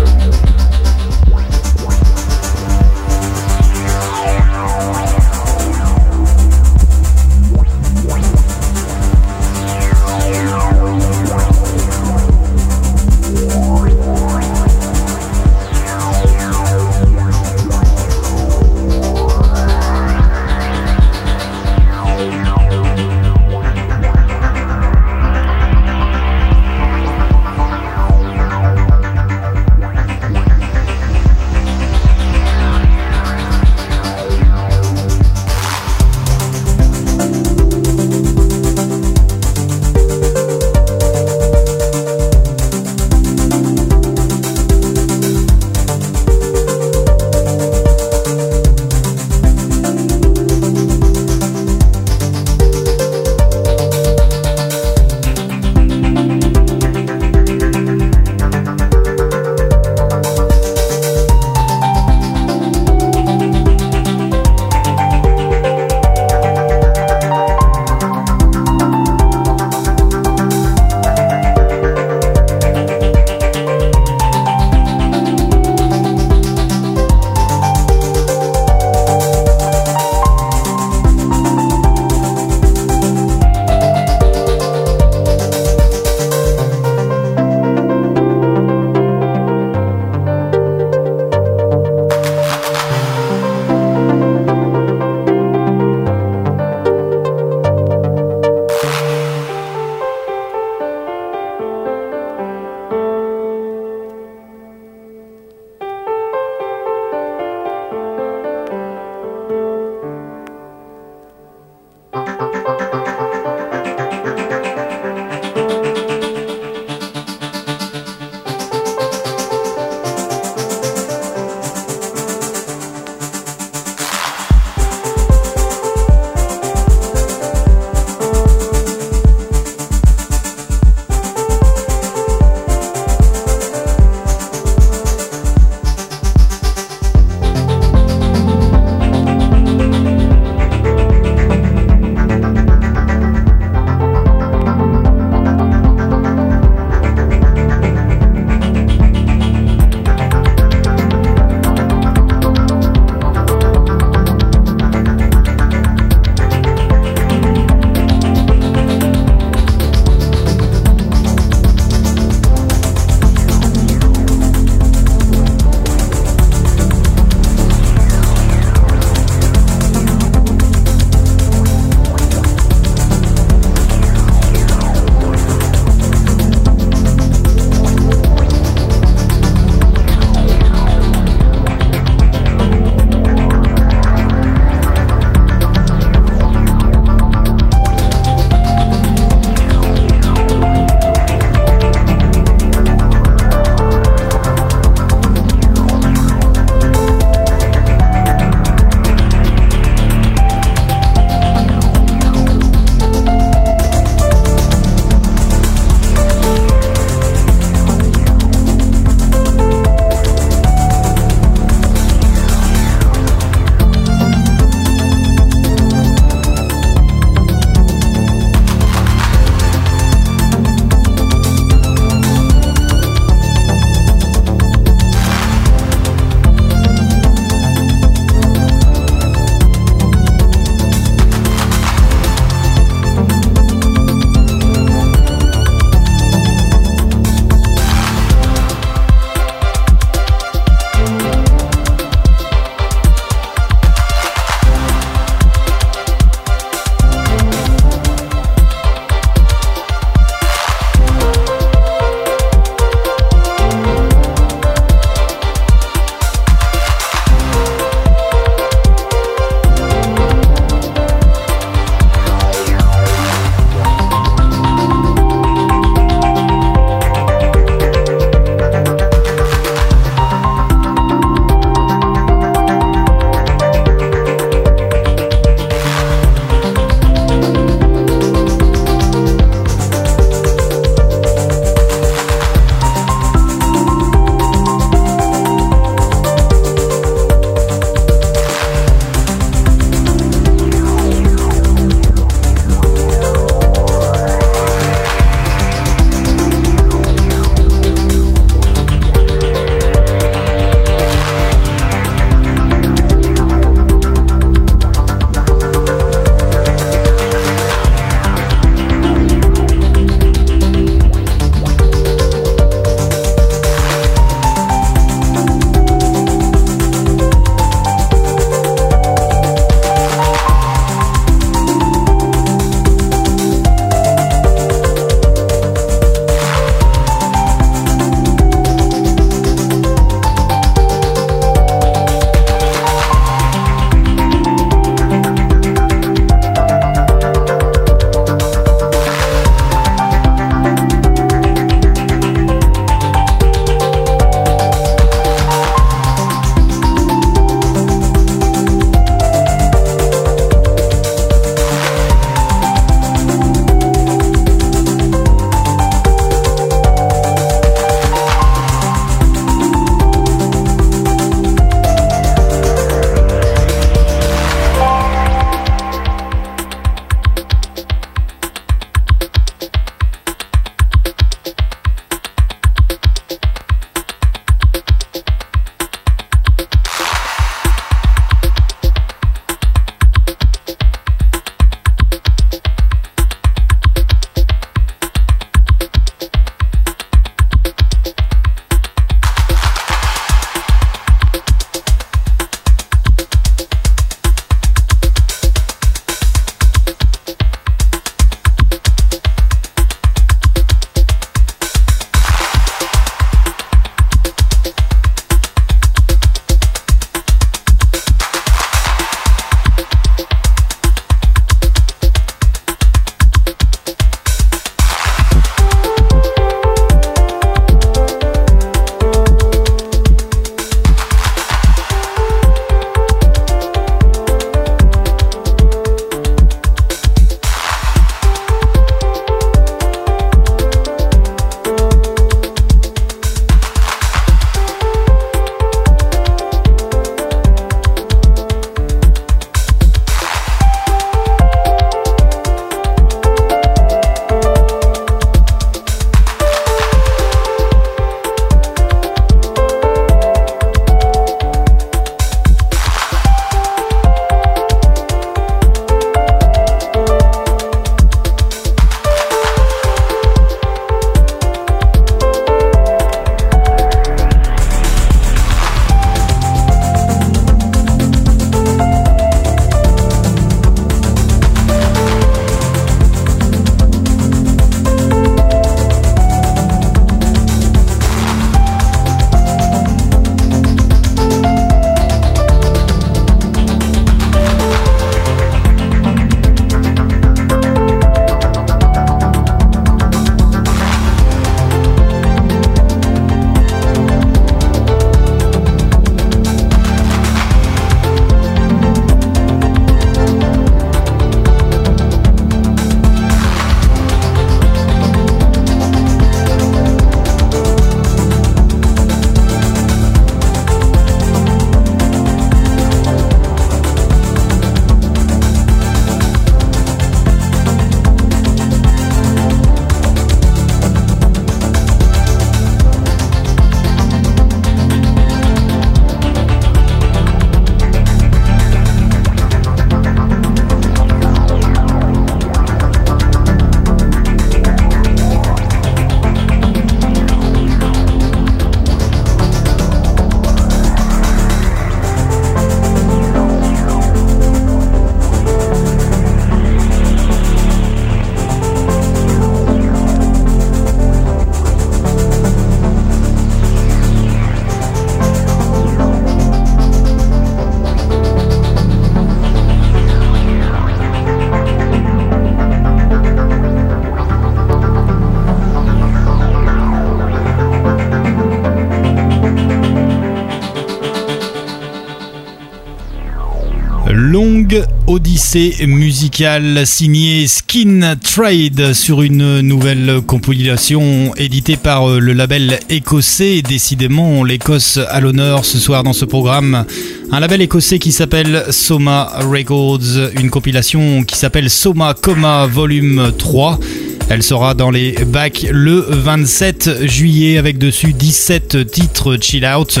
Speaker 2: odyssée musicale signée Skin Trade sur une nouvelle compilation éditée par le label écossais. Décidément, l'Écosse à l'honneur ce soir dans ce programme. Un label écossais qui s'appelle Soma Records, une compilation qui s'appelle Soma Coma Volume 3. Elle sera dans les bacs le 27 juillet avec dessus 17 titres chill out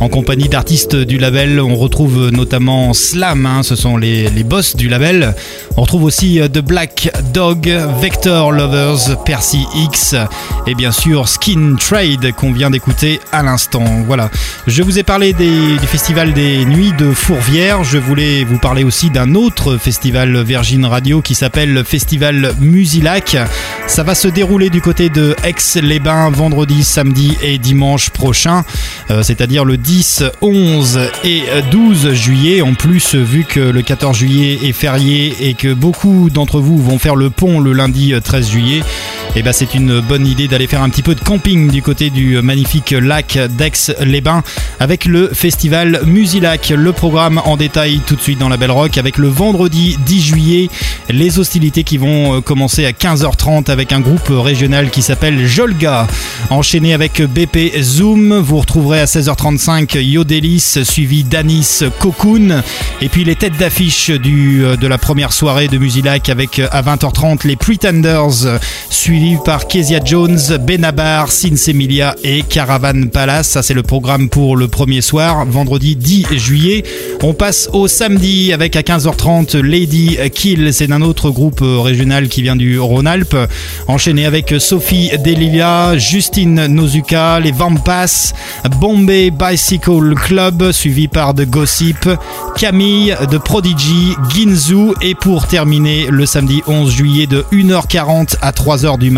Speaker 2: en compagnie d'artistes du label. On retrouve notamment Slam, hein, ce sont les, les boss du label. On retrouve aussi The Black Dog, Vector Lovers, Percy X et bien sûr Skin Trade qu'on vient d'écouter à l'instant. Voilà. Je vous ai parlé du festival des Nuits de Fourvière. Je voulais vous parler aussi d'un autre festival Virgin Radio qui s'appelle Festival Musilac. Ça va se dérouler du côté de Aix-les-Bains vendredi, samedi et dimanche prochain, euh, c'est-à-dire le 10, 11 et 12 juillet. En plus, vu que le 14 juillet est férié et que beaucoup d'entre vous vont faire le pont le lundi 13 juillet, eh ben c'est une bonne idée d'aller faire un petit peu de camping du côté du magnifique lac d'Aix-les-Bains avec le festival Musilac. Le programme en détail tout de suite dans la Belle Rock avec le vendredi 10 juillet les hostilités qui vont euh, commencer à 15h30 avec un groupe régional qui s'appelle Jolga. Enchaîné avec BP Zoom, vous retrouverez à 16h35 Yodelis suivi d'Anis Cocoon et puis les têtes d'affiche euh, de la première soirée de Musilac avec euh, à 20h30 les Pretenders euh, par Kezia Jones, Benabar, Sinsemilia et Caravan Palace. Ça c'est le programme pour le premier soir, vendredi 10 juillet. On passe au samedi avec à 15h30 Lady Kill, c'est un autre groupe euh, régional qui vient du Rhône-Alpes. Enchaîné avec Sophie Delilia, Justine Nozuka, les Vampas, Bombay Bicycle Club, suivi par The Gossip, Camille de Prodigy, Ginzu et pour terminer le samedi 11 juillet de 1h40 à 3h du matin,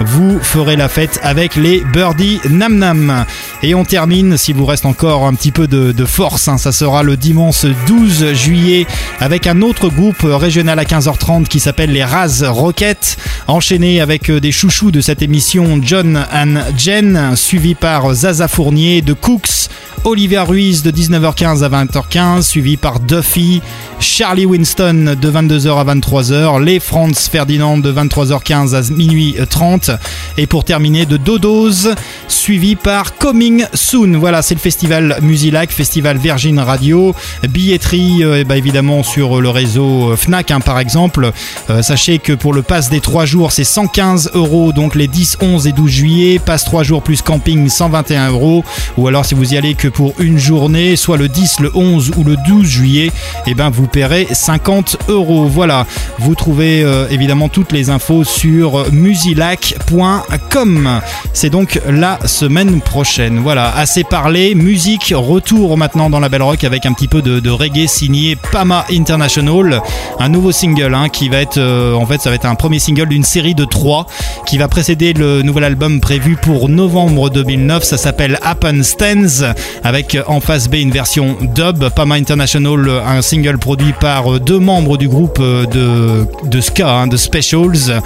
Speaker 2: vous ferez la fête avec les Birdie Nam Nam. Et on termine, s'il vous reste encore un petit peu de, de force, hein, ça sera le dimanche 12 juillet avec un autre groupe régional à 15h30 qui s'appelle les Raz Rocket, enchaîné avec euh, des chouchous de cette émission John and Jen, suivi par Zaza Fournier de Cooks, Olivia Ruiz de 19h15 à 20h15, suivi par Duffy, Charlie Winston de 22h à 23h, les Franz Ferdinand de 23h15 à minuit 30 et pour terminer de Dodos, suivi par Coming Soon. Voilà, c'est le festival Musilac, festival Virgin Radio, billetterie euh, eh ben, évidemment sur le réseau euh, Fnac hein, par exemple. Euh, sachez que pour le pass des 3 jours, c'est 115 euros, donc les 10, 11 et 12 juillet, passe 3 jours plus camping 121 euros, ou alors si vous y allez que pour une journée, soit le 10, le 11 ou le 12 juillet, eh ben vous paierez 50 euros. Voilà, vous trouvez euh, évidemment toutes les infos sur musilac.com. C'est donc la semaine prochaine. Voilà, assez parlé. Musique, retour maintenant dans la Belle Rock avec un petit peu de, reggae signé Pama International. Un nouveau single hein, qui va être, euh, en fait, ça va être un premier single d'une série de trois qui va précéder le nouvel album prévu pour novembre 2009. Ça s'appelle Happen Stands avec euh, en face B une version dub. Pama International, euh, un single produit par euh, deux membres du groupe de, de ska, hein, de Specials.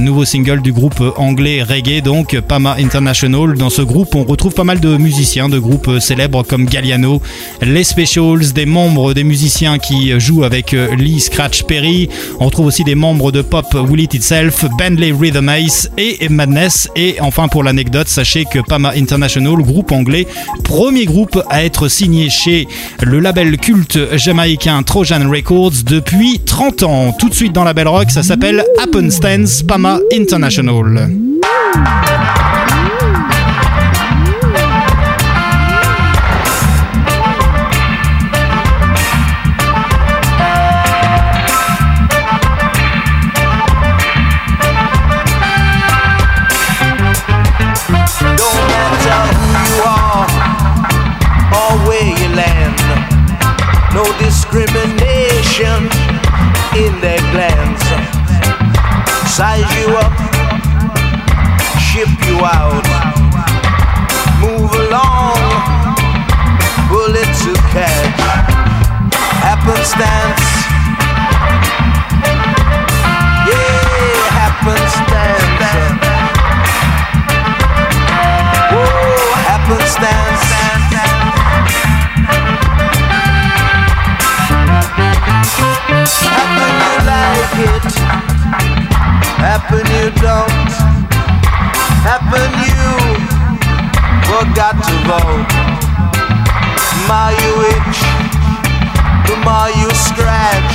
Speaker 2: Nouveau single du groupe anglais reggae, donc Pama International. Dans ce groupe, on retrouve pas mal de musiciens de groupes célèbres comme Galliano, les Specials, des membres des musiciens qui jouent avec Lee Scratch Perry. On retrouve aussi des membres de Pop Will It Itself, Bentley Rhythm Ace et Madness. Et enfin, pour l'anecdote, sachez que Pama International, groupe anglais, premier groupe à être signé chez le label culte jamaïcain Trojan Records depuis 30 ans. Tout de suite dans la Belle Rock, ça s'appelle Happen Stands Pama International.
Speaker 6: In their glands. Size you up, ship you out. Move along, bullet to catch. Happenstance. Yeah, happenstance. Whoa, happenstance. You like it. Happen you don't. Happen you forgot to vote. More you itch, the more you scratch.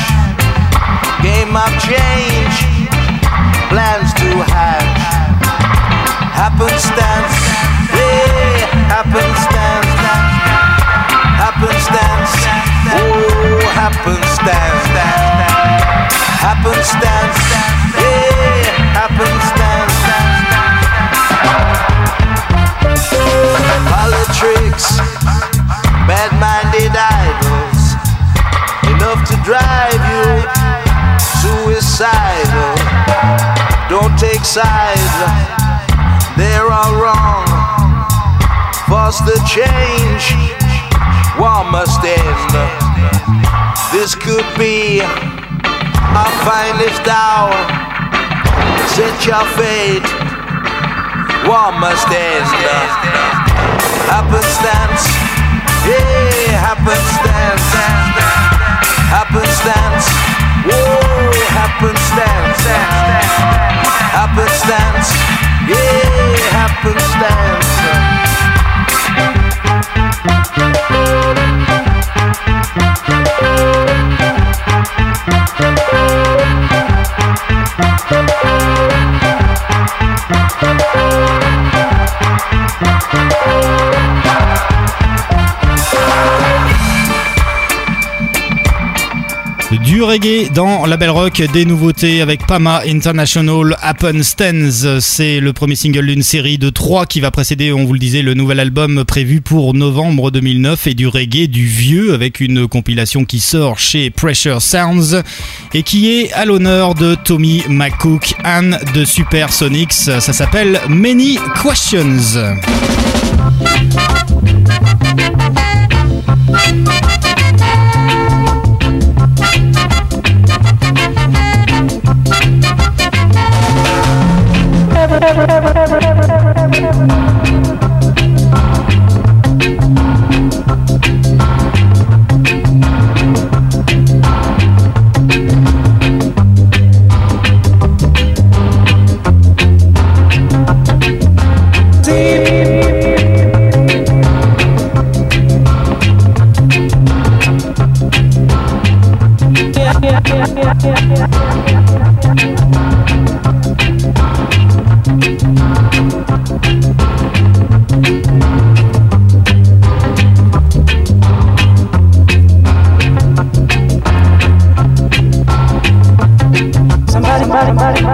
Speaker 6: Game of change, plans to hatch. Happenstance, yeah. Happenstance, happenstance. Happenstance, yeah, happenstance. Politics, bad-minded idols, enough to drive you suicidal. Don't take sides, they're all wrong. Force the change, war must end. This could be our finest hour. Set your fate, war must end. Happenstance, yeah, happenstance, happenstance, whoa, happenstance, happenstance, yeah, happenstance.
Speaker 2: Du reggae dans la belle rock, des nouveautés avec Pama International Happen Stands. C'est le premier single d'une série de trois qui va précéder, on vous le disait, le nouvel album prévu pour novembre 2009 et du reggae du vieux avec une compilation qui sort chez Pressure Sounds et qui est à l'honneur de Tommy McCook, Anne de Supersonics. Ça s'appelle Many Questions. Thank you. Somebody, somebody, somebody.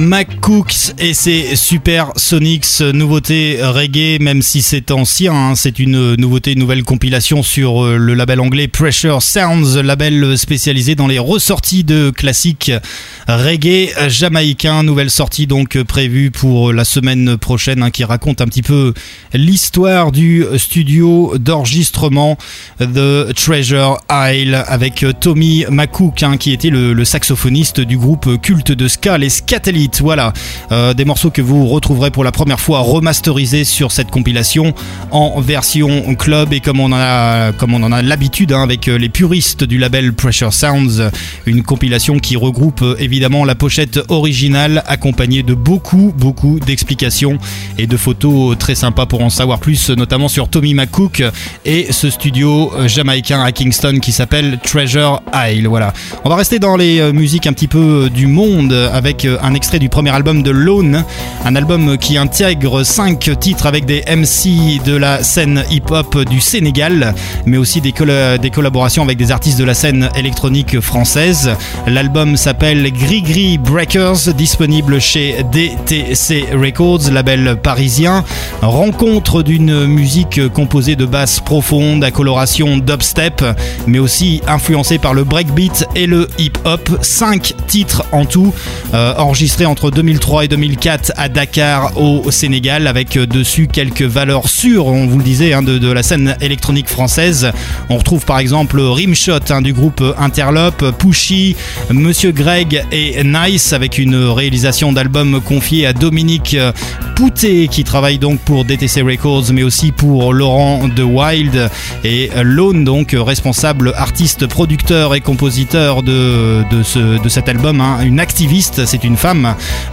Speaker 2: McCooks et ses Super Sonics, nouveauté reggae, même si c'est ancien, hein, c'est une nouveauté, une nouvelle compilation sur euh, le label anglais Pressure Sounds, label spécialisé dans les ressorties de classiques reggae jamaïcain. Nouvelle sortie donc prévue pour la semaine prochaine hein, qui raconte un petit peu l'histoire du studio d'enregistrement The Treasure Isle avec Tommy McCook hein, qui était le, saxophoniste du groupe culte de ska les Voilà, Euh, des morceaux que vous retrouverez pour la première fois remasterisés sur cette compilation en version club et comme on en a, l'habitude hein, avec euh, les puristes du label Pressure Sounds, une compilation qui regroupe euh, évidemment la pochette originale accompagnée de beaucoup, beaucoup d'explications et de photos très sympas pour en savoir plus, notamment sur Tommy McCook et ce studio jamaïcain à Kingston qui s'appelle Treasure Isle. Voilà. On va rester dans les musiques un petit peu du monde avec un du premier album de Lone, un album qui intègre 5 titres avec des MC de la scène hip-hop du Sénégal, mais aussi des, colla- des collaborations avec des artistes de la scène électronique française. L'album s'appelle Gris Gris Breakers, disponible chez DTC Records, label parisien. Rencontre d'une musique composée de basses profondes à coloration dubstep, mais aussi influencée par le breakbeat et le hip-hop. 5 titres en tout, euh, enregistrés entre 2003 et 2004 à Dakar au Sénégal, avec euh, dessus quelques valeurs sûres, on vous le disait, hein, de, la scène électronique française. On retrouve par exemple Rimshot hein, du groupe Interlope, Pushy, Monsieur Greg et Nice, avec une réalisation d'album confiée à Dominique euh, Poutet, qui travaille donc pour DTC Records, mais aussi pour Laurent De Wild et Lone, donc responsable artiste, producteur et compositeur de, de, ce, de cet album. hein. Une activiste, c'est une femme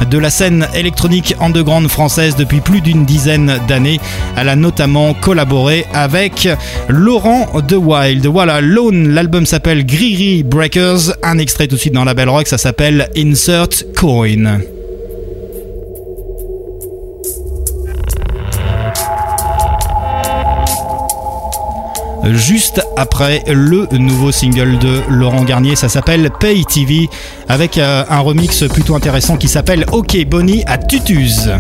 Speaker 2: de la scène électronique underground française depuis plus d'une dizaine d'années. Elle a notamment collaboré avec Laurent De Wild. Voilà, Lone, l'album s'appelle Griri Breakers. Un extrait tout de suite dans la Belle Rock, ça s'appelle Insert Coin. Juste après le nouveau single de Laurent Garnier. Ça s'appelle Pay TV avec euh, un remix plutôt intéressant qui s'appelle OK Bonnie à Tutuse.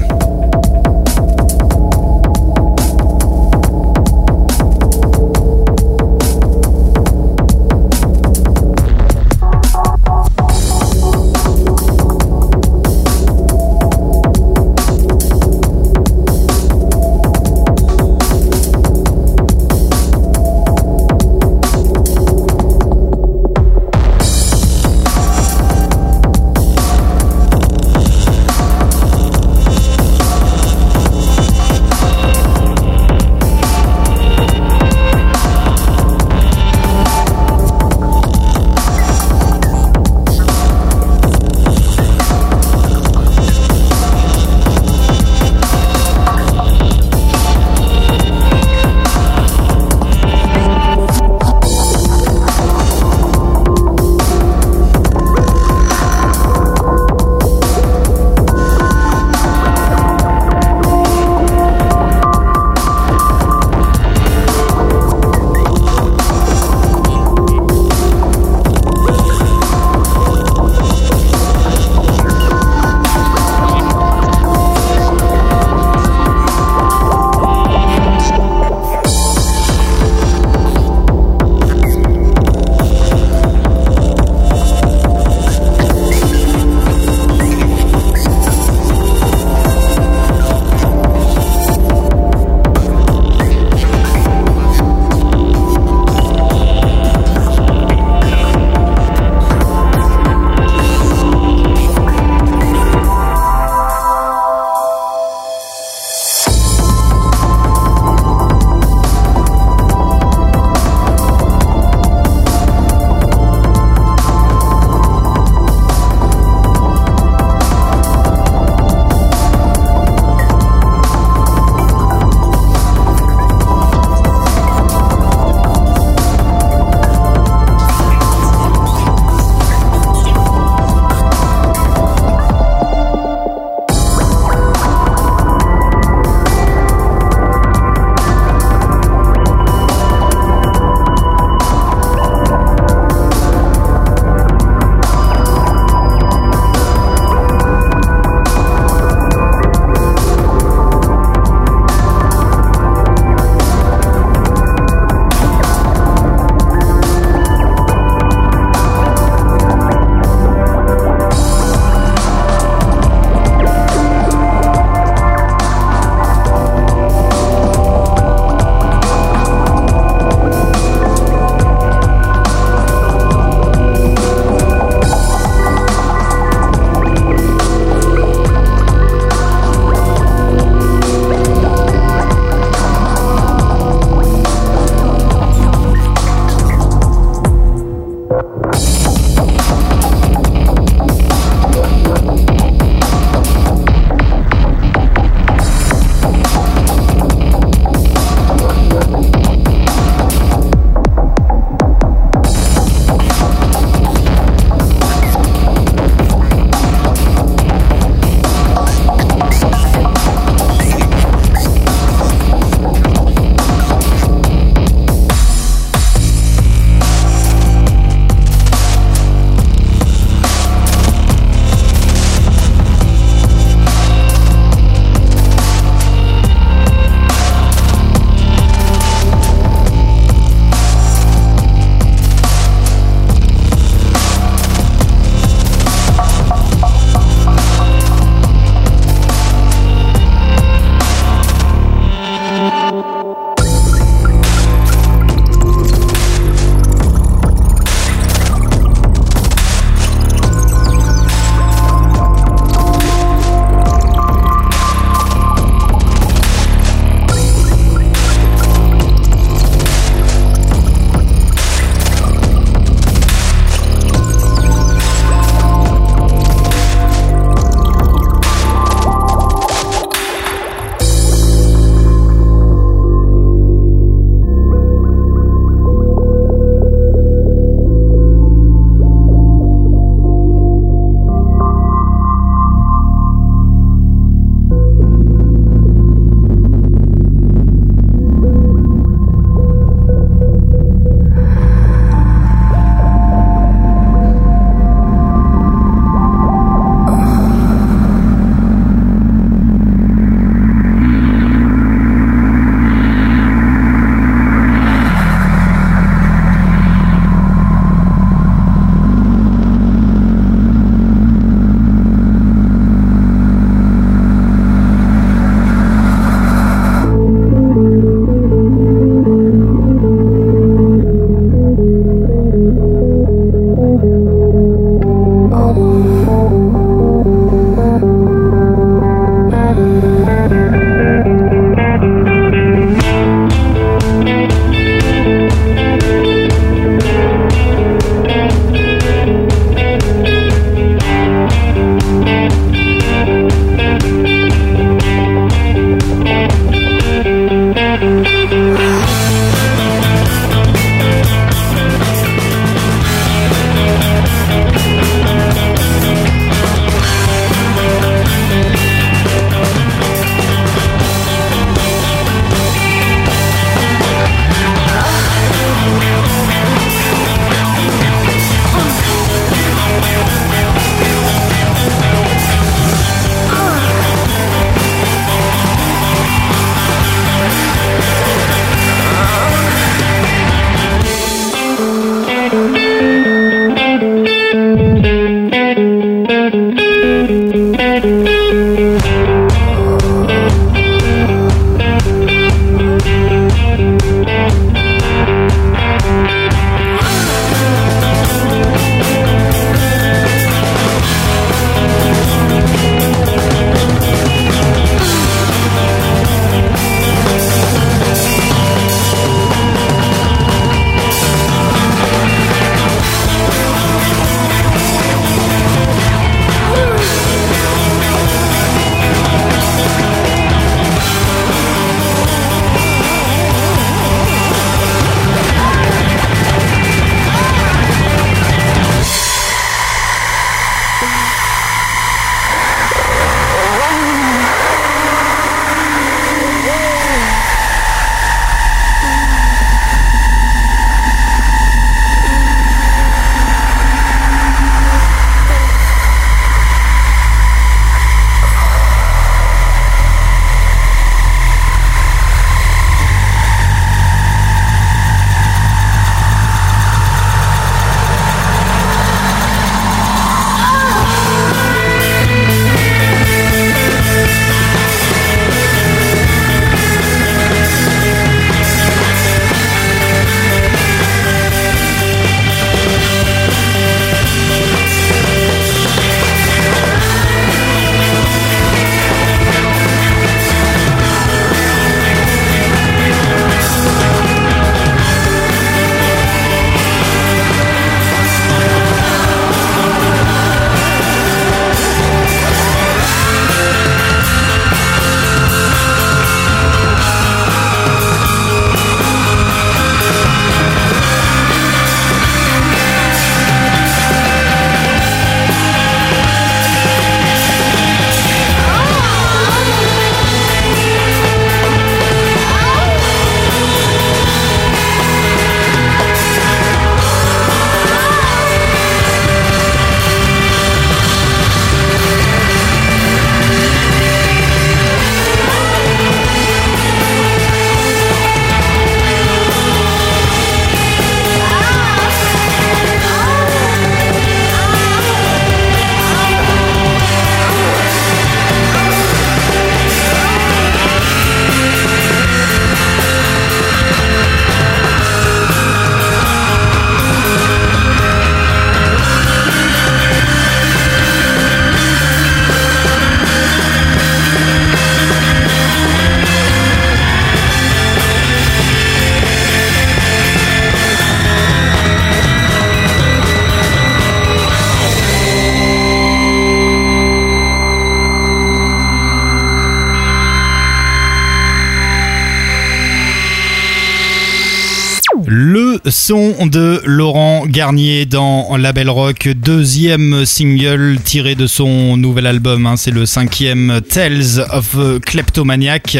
Speaker 5: De Laurent Garnier dans La Belle Rock, deuxième single tiré de son nouvel album. hein, c'est le cinquième Tales of Kleptomaniac.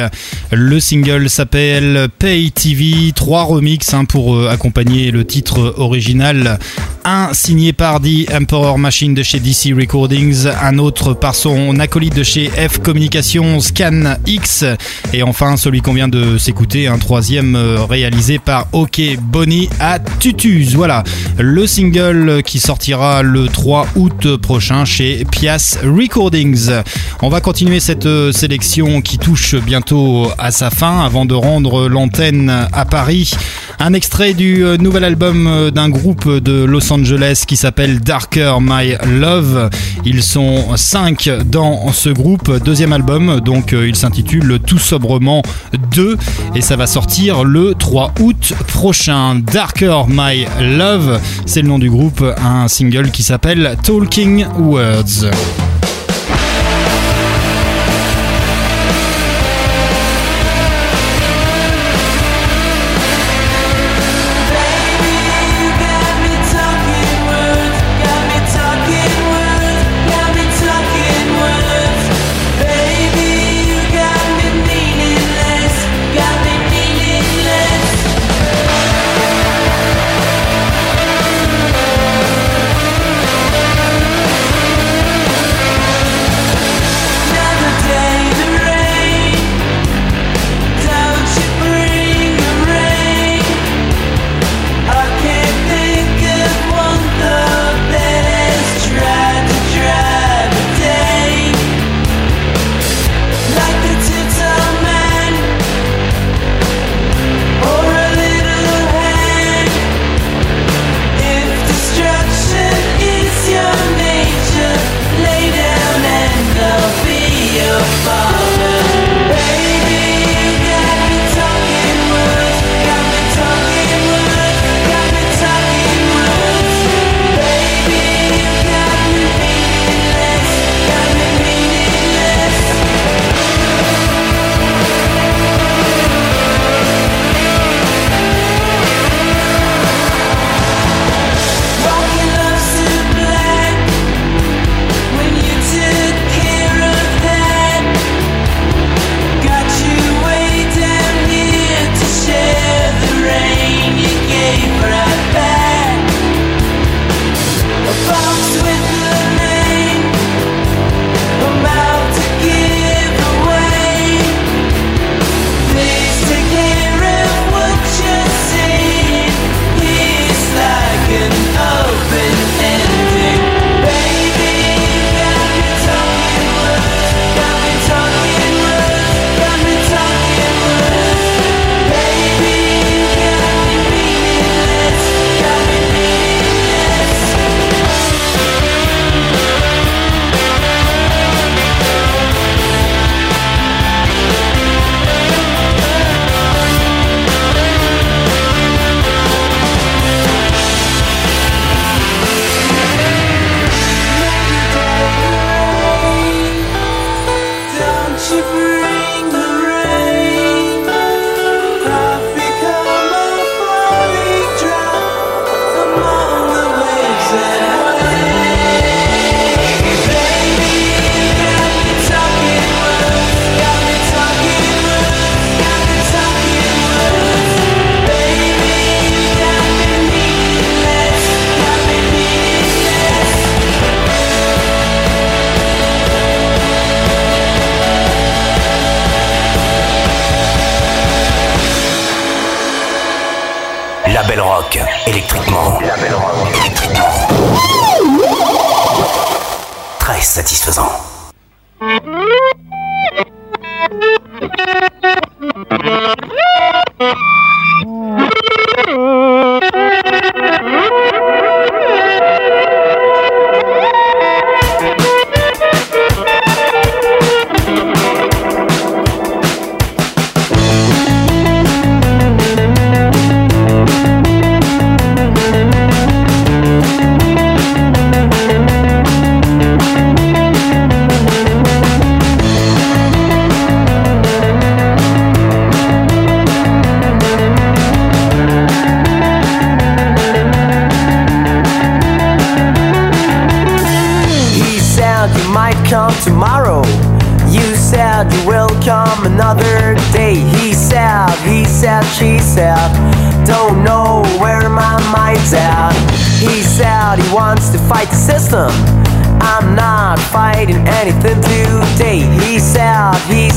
Speaker 5: Le single s'appelle Pay TV. Trois remixes hein, pour euh, accompagner le titre original. Un signé par The Emperor Machine de chez DC Recordings, un autre par son acolyte de chez F Communications Scan X, et enfin celui qu'on vient de s'écouter, un troisième euh, réalisé par OK Bonnie à Tutus. Voilà, le single qui sortira le 3 août prochain chez Pias Recordings. On va continuer cette euh, sélection qui touche bientôt à sa fin avant de rendre l'antenne à Paris. Un extrait du euh, nouvel album euh, d'un groupe de Los Angeles qui s'appelle Darker My Love. Ils sont 5 dans ce groupe, deuxième album, donc euh, il s'intitule tout sobrement 2 et ça va sortir le 3 août prochain. Darker My Love, c'est le nom du groupe, un single qui s'appelle Talking Words.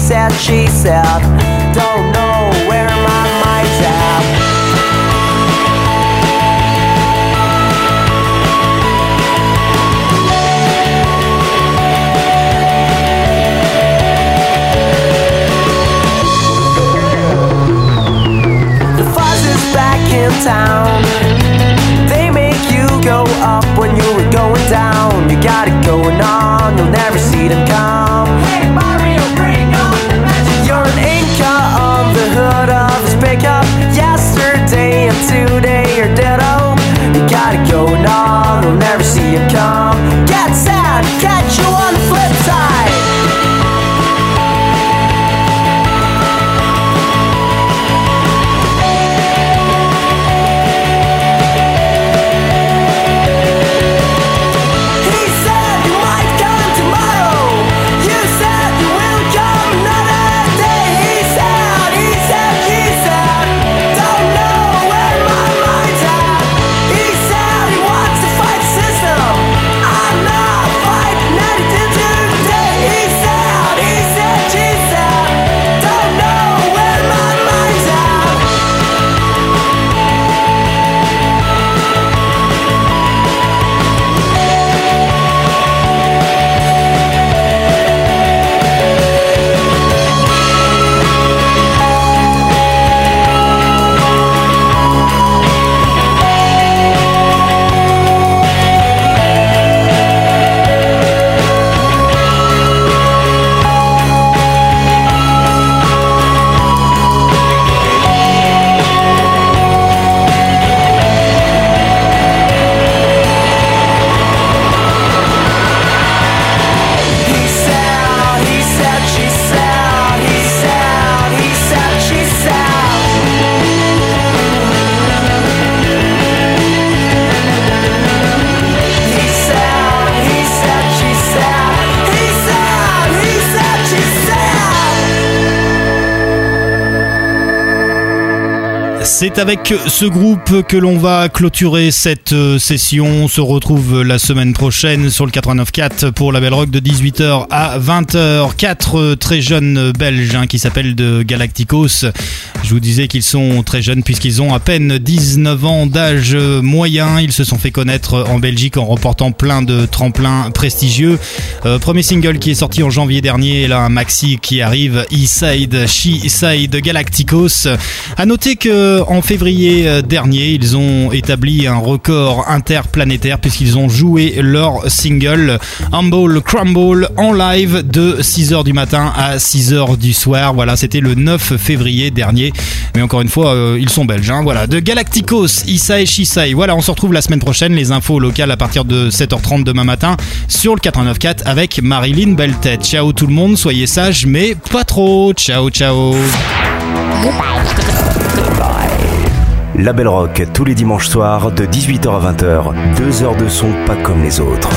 Speaker 5: Said, he said, she said, don't know where my mind's at. The fuzz is back in town. They make you go up when you were going down. You got it going on, you'll never see them come. Hey Mario, bring today or dead home. You gotta go on, they'll never see you come. Get sad, catch you on the flip side.
Speaker 2: C'est avec ce groupe que l'on va clôturer cette euh, session. On se retrouve la semaine prochaine sur le 89.4 pour la Belle Rock de 18h à 20h. Quatre euh, très jeunes Belges hein, qui s'appellent de Galacticos. Vous disais qu'ils sont très jeunes puisqu'ils ont à peine 19 ans d'âge moyen. Ils se sont fait connaître en Belgique en remportant plein de tremplins prestigieux. Euh, premier single qui est sorti en janvier dernier. Là, un maxi qui arrive. Eastside, She-Side, Galacticos. À noter que en février euh, dernier, ils ont établi un record interplanétaire puisqu'ils ont joué leur single Humble Crumble en live de 6h du matin à 6h du soir. Voilà, c'était le 9 février dernier. Mais encore une fois, euh, ils sont belges. hein. Voilà, de Galacticos, Isai Shisai. Voilà, on se retrouve la semaine prochaine. Les infos locales à partir de 7h30 demain matin sur le 89.4 avec Marilyn Beltet. Ciao tout le monde, soyez sages, mais pas trop. Ciao, ciao.
Speaker 1: La Belle Rock tous les dimanches soirs de 18h à 20h. Deux heures de son pas comme les autres.